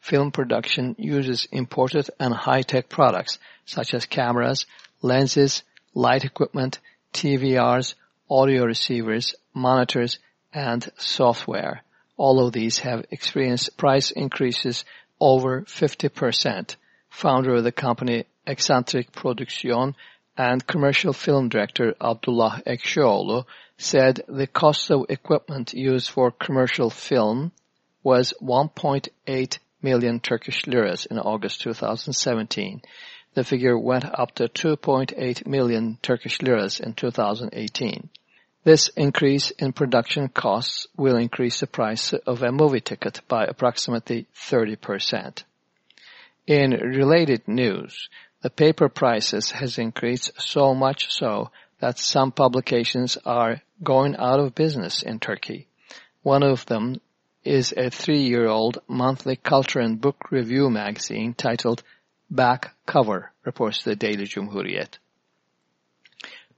Film production uses imported and high-tech products such as cameras, lenses, light equipment, TVRs, audio receivers, monitors, and software. All of these have experienced price increases over 50%. Founder of the company Eccentric Production and commercial film director Abdullah Ekşioğlu said the cost of equipment used for commercial film was 1.8 million Turkish liras in August 2017. The figure went up to 2.8 million Turkish liras in 2018. This increase in production costs will increase the price of a movie ticket by approximately 30%. In related news, the paper prices has increased so much so that some publications are going out of business in Turkey. One of them is a three-year-old monthly culture and book review magazine titled Back Cover, reports the Daily Cumhuriyet.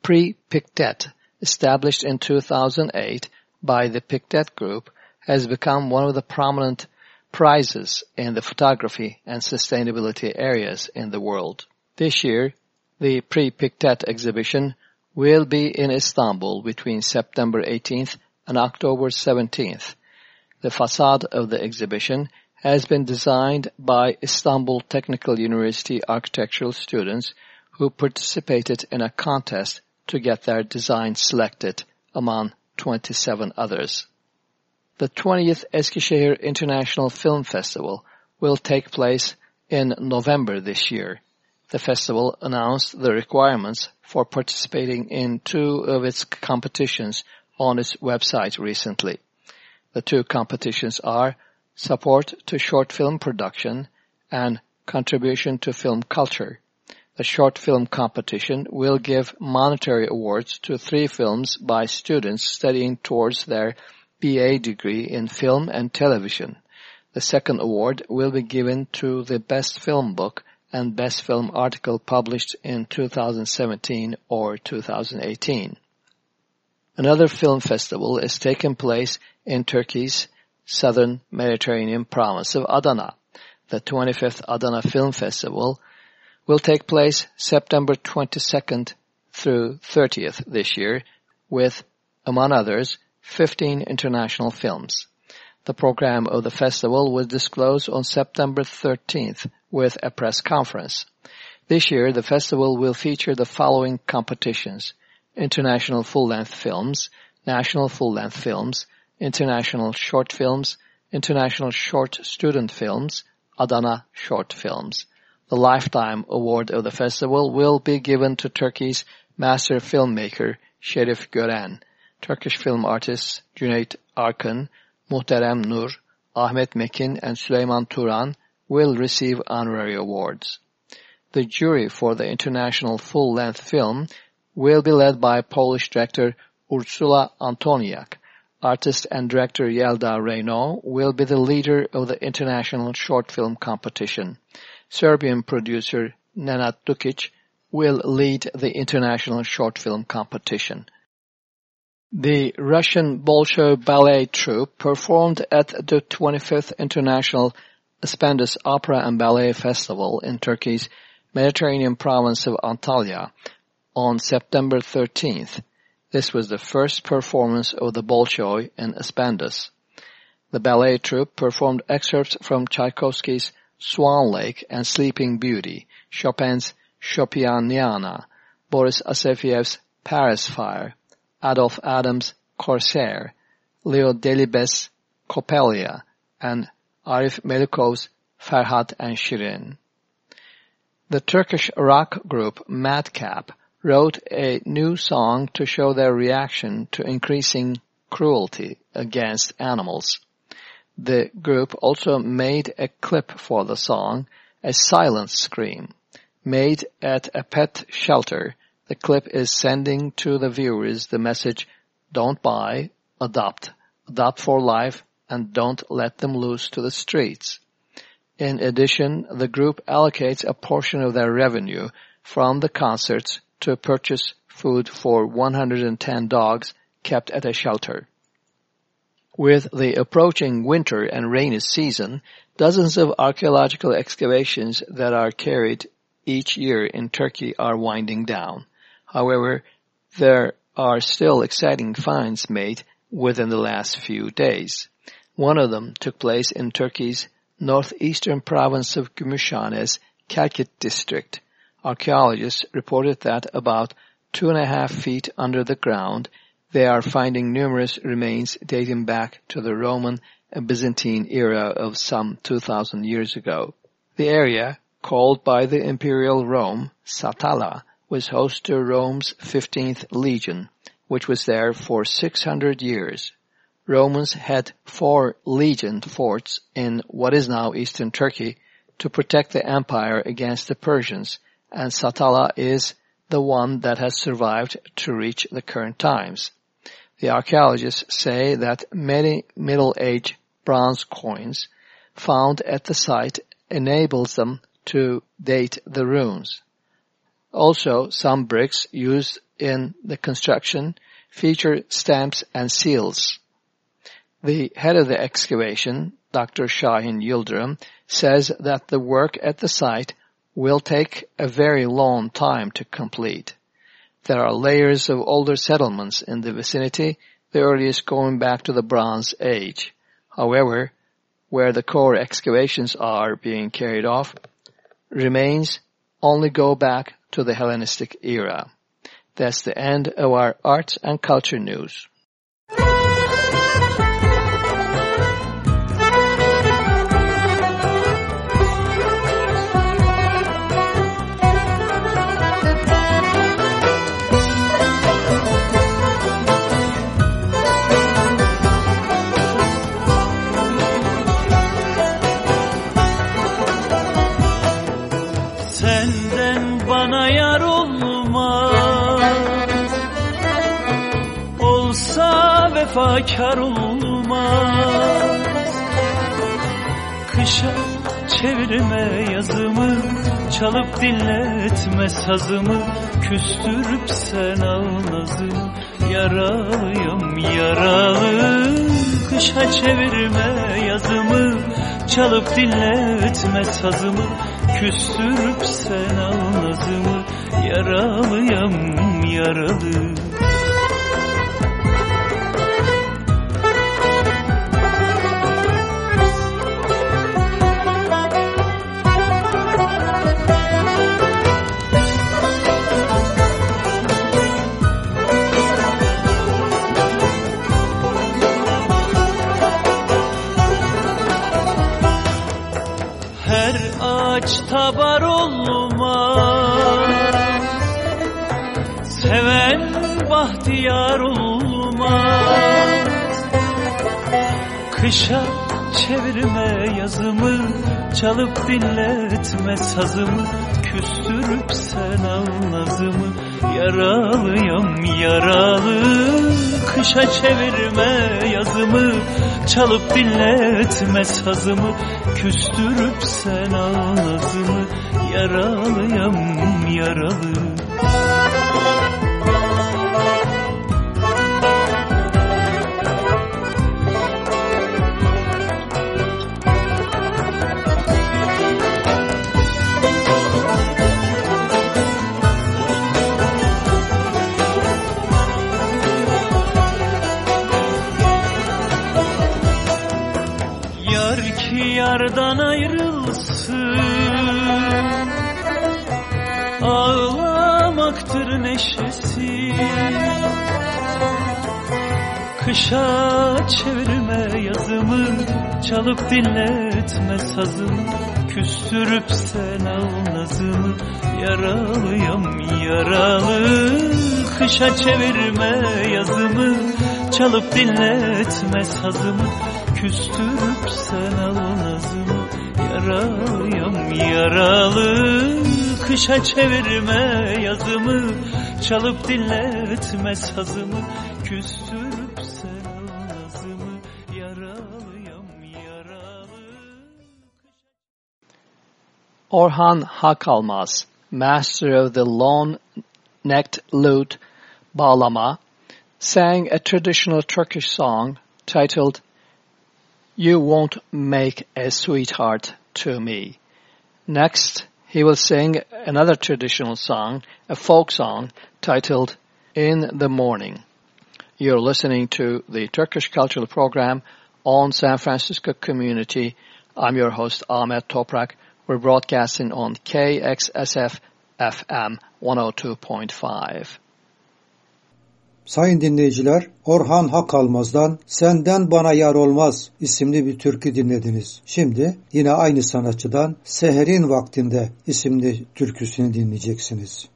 Prix Pictet, established in 2008 by the Pictet Group, has become one of the prominent prizes in the photography and sustainability areas in the world. This year, the Prix Pictet exhibition will be in Istanbul between September 18th and October 17th. The facade of the exhibition has been designed by Istanbul Technical University architectural students who participated in a contest to get their design selected among 27 others. The 20th Eskişehir International Film Festival will take place in November this year. The festival announced the requirements for participating in two of its competitions on its website recently. The two competitions are Support to Short Film Production and Contribution to Film Culture. The short film competition will give monetary awards to three films by students studying towards their BA degree in film and television. The second award will be given to the best film book and Best Film article published in 2017 or 2018. Another film festival is taking place in Turkey's southern Mediterranean province of Adana. The 25th Adana Film Festival will take place September 22nd through 30th this year with, among others, 15 international films. The program of the festival was disclosed on September 13th with a press conference. This year, the festival will feature the following competitions. International full-length films, national full-length films, international short films, international short student films, Adana short films. The lifetime award of the festival will be given to Turkey's master filmmaker Şerif Gören, Turkish film artists Cüneyt Arkın, Muhterem Nur, Ahmet Mekin, and Süleyman Turan will receive honorary awards. The jury for the international full-length film will be led by Polish director Ursula Antoniak. Artist and director Yelda Reynaud will be the leader of the international short film competition. Serbian producer Nenad Dukic will lead the international short film competition. The Russian Bolshoi Ballet Troupe performed at the 25th International Aspendos Opera and Ballet Festival in Turkey's Mediterranean province of Antalya on September 13th. This was the first performance of the Bolshoi in Aspendos. The ballet troupe performed excerpts from Tchaikovsky's Swan Lake and Sleeping Beauty, Chopin's Chopiniana, Boris Asafiev's Paris Fire, Adolphe Adams' Corsair, Leo Delibes' Coppelia, and Arif Melikov's Ferhat and Shirin. The Turkish rock group Madcap wrote a new song to show their reaction to increasing cruelty against animals. The group also made a clip for the song, a silent scream, made at a pet shelter the clip is sending to the viewers the message, don't buy, adopt, adopt for life, and don't let them loose to the streets. In addition, the group allocates a portion of their revenue from the concerts to purchase food for 110 dogs kept at a shelter. With the approaching winter and rainy season, dozens of archaeological excavations that are carried each year in Turkey are winding down. However, there are still exciting finds made within the last few days. One of them took place in Turkey's northeastern province of Gümüşhane's Kelkit district. Archaeologists reported that about two and a half feet under the ground, they are finding numerous remains dating back to the Roman and Byzantine era of some 2,000 years ago. The area, called by the imperial Rome Satala, was host to Rome's 15th legion, which was there for 600 years. Romans had four legion forts in what is now eastern Turkey to protect the empire against the Persians, and Satala is the one that has survived to reach the current times. The archaeologists say that many Middle Age bronze coins found at the site enables them to date the ruins. Also, some bricks used in the construction feature stamps and seals. The head of the excavation, Dr. Shahin Yildirim, says that the work at the site will take a very long time to complete. There are layers of older settlements in the vicinity, the earliest going back to the Bronze Age. However, where the core excavations are being carried off, remains only go back to the Hellenistic era. That's the end of our arts and culture news. Vefakar olmaz. Kışa çevirme yazımı Çalıp dinletme sazımı. Küstürüp sen ağlazım Yaralıyım yaralı. Kışa çevirme yazımı Çalıp dinletme sazımı. Küstürüp sen ağlazımı Yaralıyım yaralı Kışa çevirme yazımı Çalıp dinletme sazımı Küstürüp sen ağlazımı Yaralıyım yaralı. Kışa çevirme yazımı Çalıp dinletme sazımı Küstürüp sen ağzımı Yaralıyım yaralı Ağlamaktır neşesi. Kışa çevirme yazımı Çalıp dinletme sazımı Küstürüp sen al nazımı Yaralıyam yaralı. Kışa çevirme yazımı Çalıp dinletme sazımı. Küstürüp sen al nazımı Yaralıyam yaralı Kışa çevirme yazımı Çalıp dinletme sazımı Küstürüp sen al nazımı Yaralıyam yaralı Orhan Hakalmaz, master of the long-necked lute Bağlama, sang a traditional Turkish song titled You Won't Make a Sweetheart to Me. Next, he will sing another traditional song, a folk song titled In the Morning. You're listening to the Turkish Cultural Program on San Francisco Community. I'm your host Ahmet Toprak. We're broadcasting on KXSF FM 102.5. Sayın dinleyiciler, Orhan Hakalmaz'dan Senden Bana Yar Olmaz isimli bir türkü dinlediniz. Şimdi yine aynı sanatçıdan Seherin Vaktinde isimli türküsünü dinleyeceksiniz.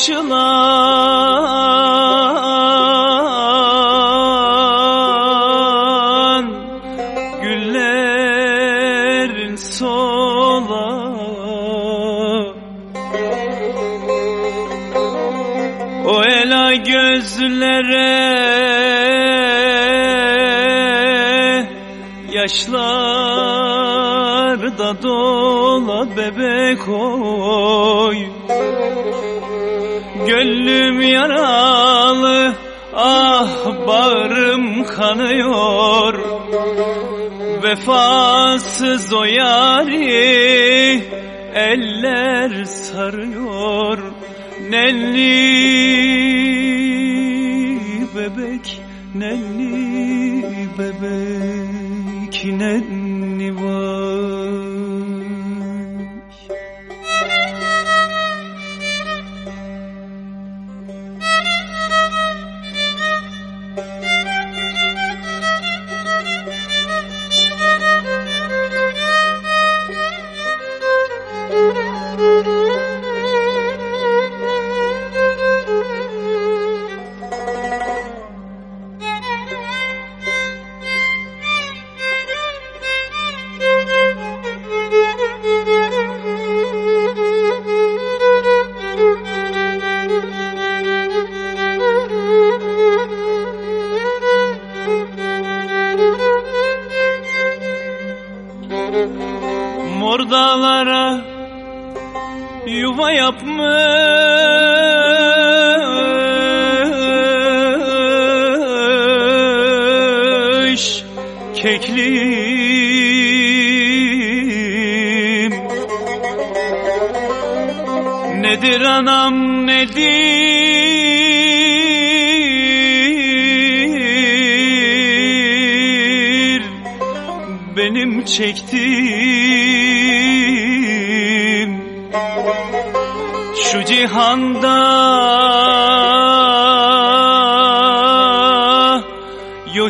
karşıla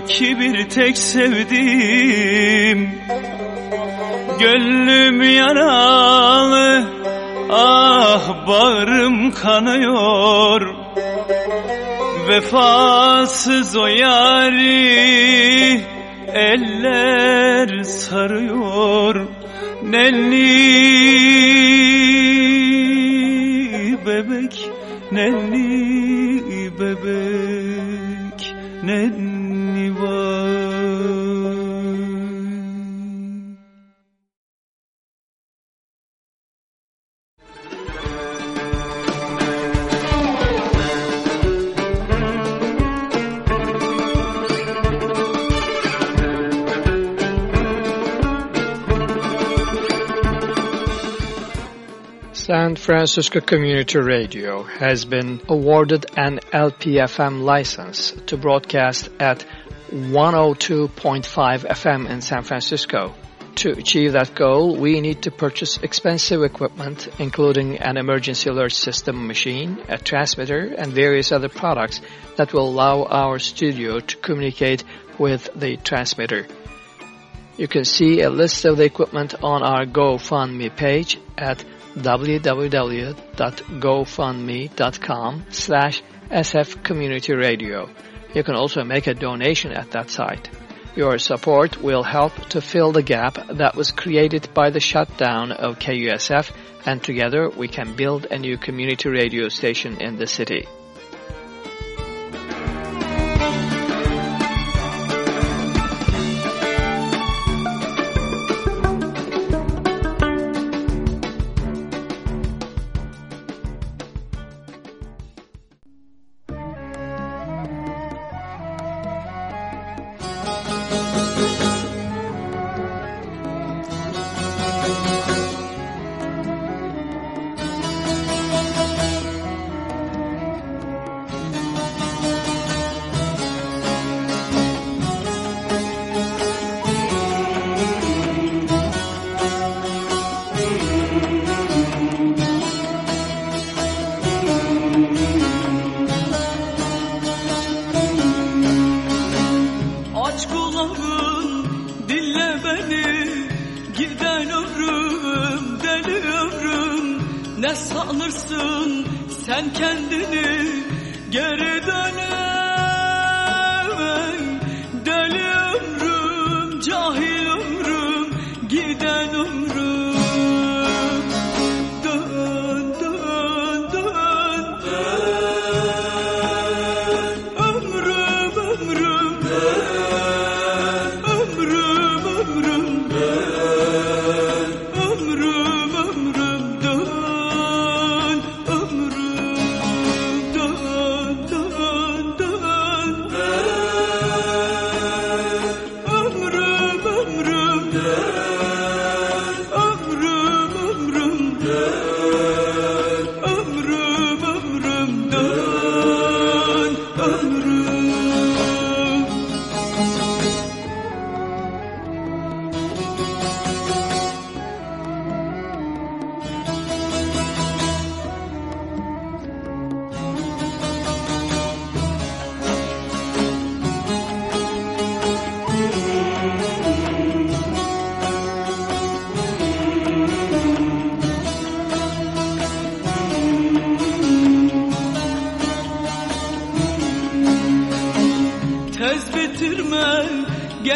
ki bir tek sevdiğim. Gönlüm yaralı ah bağrım kanıyor. Vefasız o yari eller sarıyor. Nelli bebek Nelli Francisco Community Radio has been awarded an LPFM license to broadcast at 102.5 FM in San Francisco. To achieve that goal, we need to purchase expensive equipment, including an emergency alert system machine, a transmitter, and various other products that will allow our studio to communicate with the transmitter. You can see a list of the equipment on our GoFundMe page at www.gofundme.com slash sfcommunityradio. You can also make a donation at that site. Your support will help to fill the gap that was created by the shutdown of KUSF and together we can build a new community radio station in the city.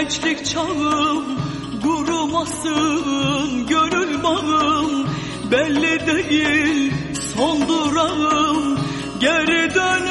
Gençlik çağım Kurumasın gönül bağım. Belli değil son durağım Geri dönemem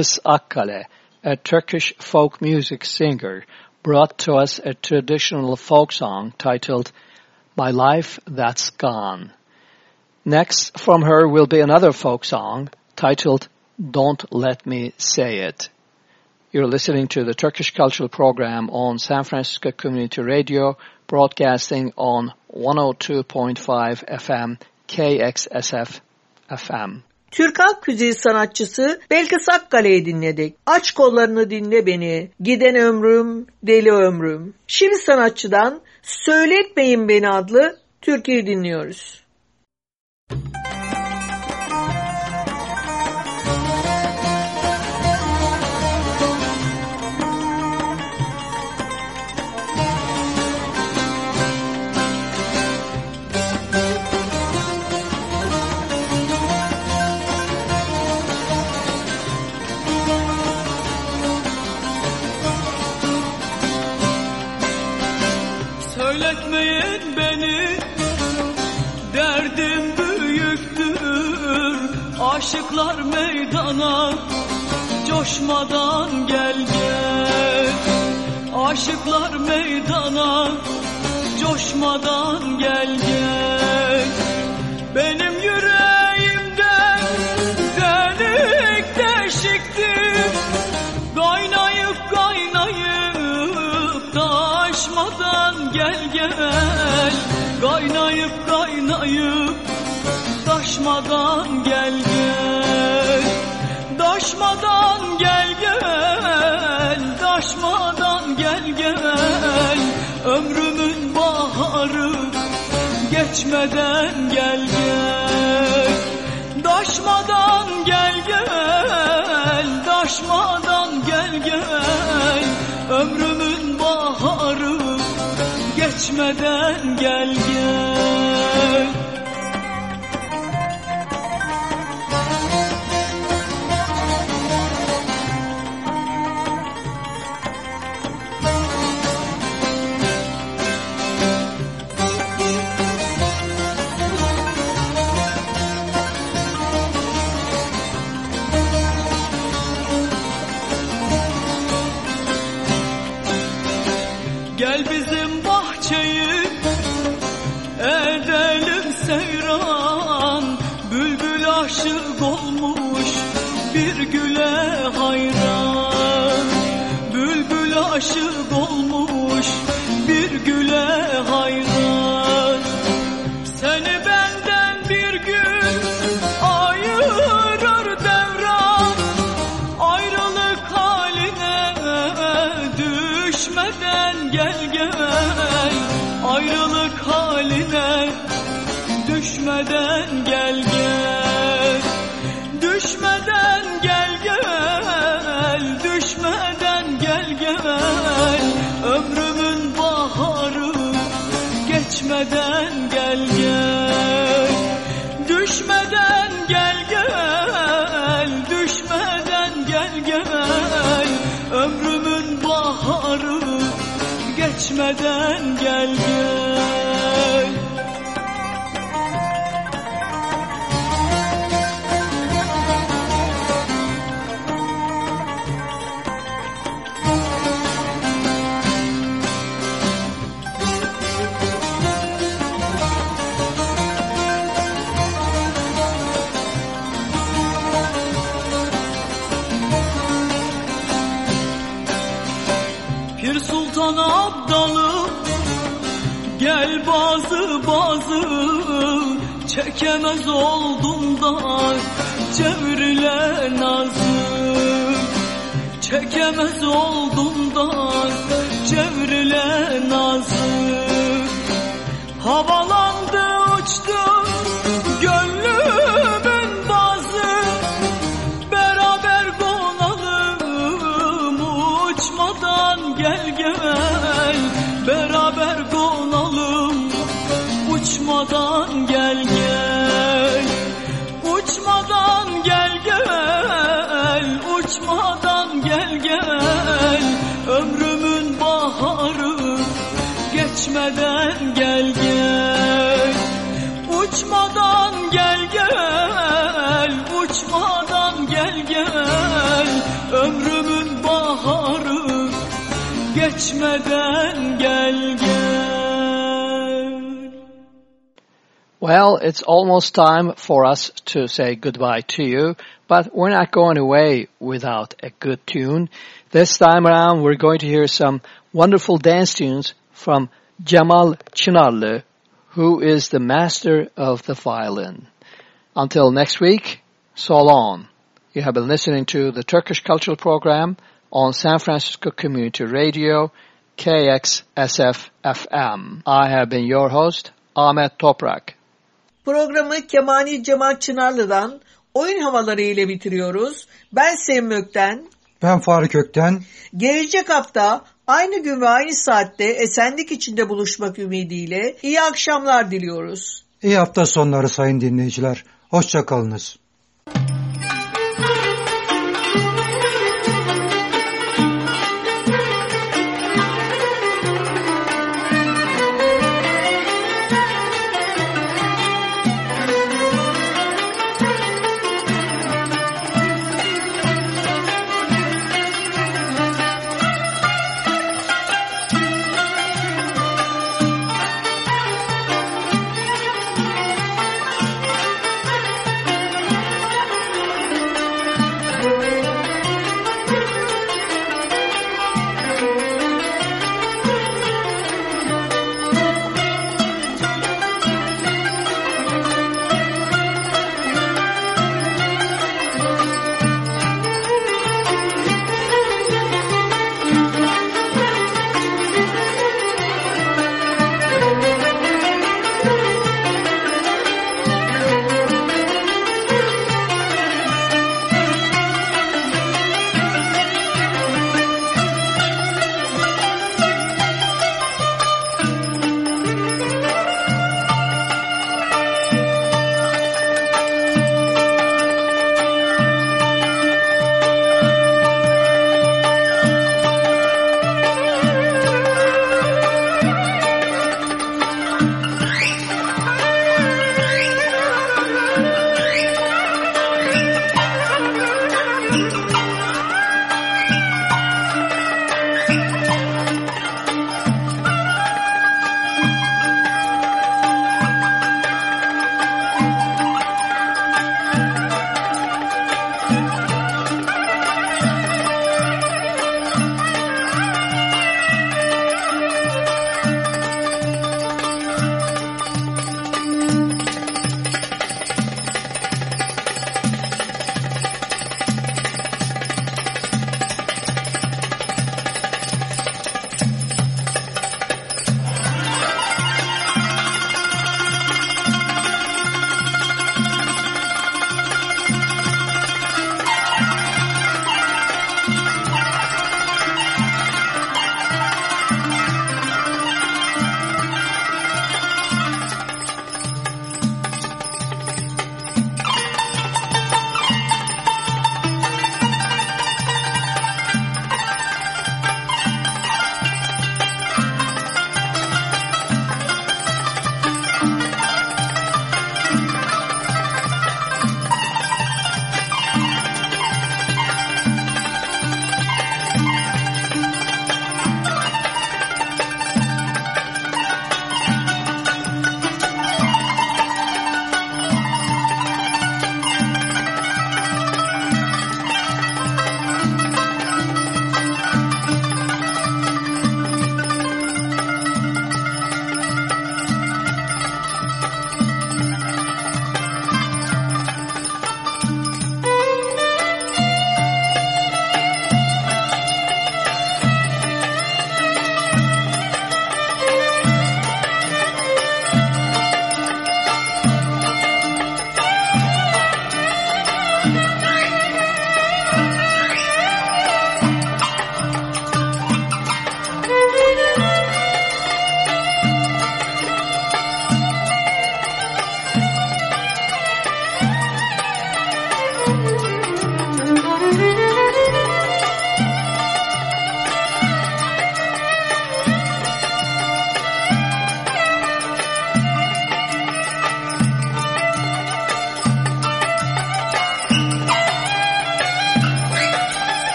Belkıs Akkale, a Turkish folk music singer, brought to us a traditional folk song titled My Life That's Gone. Next from her will be another folk song titled Don't Let Me Say It. You're listening to the Turkish Cultural Program on San Francisco Community Radio, broadcasting on 102.5 FM KXSF FM. Türk halk müziği sanatçısı Belkıs Akkale'yi dinledik. Aç kollarını dinle beni, giden ömrüm, deli ömrüm. Şimdi sanatçıdan Söyletmeyin Beni adlı türküyü dinliyoruz. Söyletmeyin Coşmadan gel gel. Aşıklar meydana Coşmadan gel gel. Benim yüreğimden Delik deşiktir. Kaynayıp kaynayıp taşmadan gel gel. Kaynayıp kaynayıp taşmadan gel gel. Taşmadan geçmeden gel gel. Daşmadan gel gel Daşmadan gel gel. Ömrümün baharı geçmeden gel gel geçmeden gel Çekemez oldum da çevrile nazım Çekemez oldum da çevrile nazım Havan uçmadan gel gel. Uçmadan gel gel uçmadan gel gel. Ömrümün baharı geçmeden gel gel. Uçmadan gel gel uçmadan gel gel. Ömrümün baharı geçmeden gel gel Well, it's almost time for us to say goodbye to you, but we're not going away without a good tune. This time around, we're going to hear some wonderful dance tunes from Cemal Çınarlı, who is the master of the violin. Until next week, so long. You have been listening to the Turkish Cultural Program on San Francisco Community Radio, KXSF-FM. I have been your host, Ahmet Toprak. Programı Kemani Cemal Çınarlı'dan oyun havaları ile bitiriyoruz. Ben Sevim Ökten. Ben Faruk Ökten. Gelecek hafta aynı gün ve aynı saatte esenlik içinde buluşmak ümidiyle iyi akşamlar diliyoruz. İyi hafta sonları sayın dinleyiciler. Hoşçakalınız.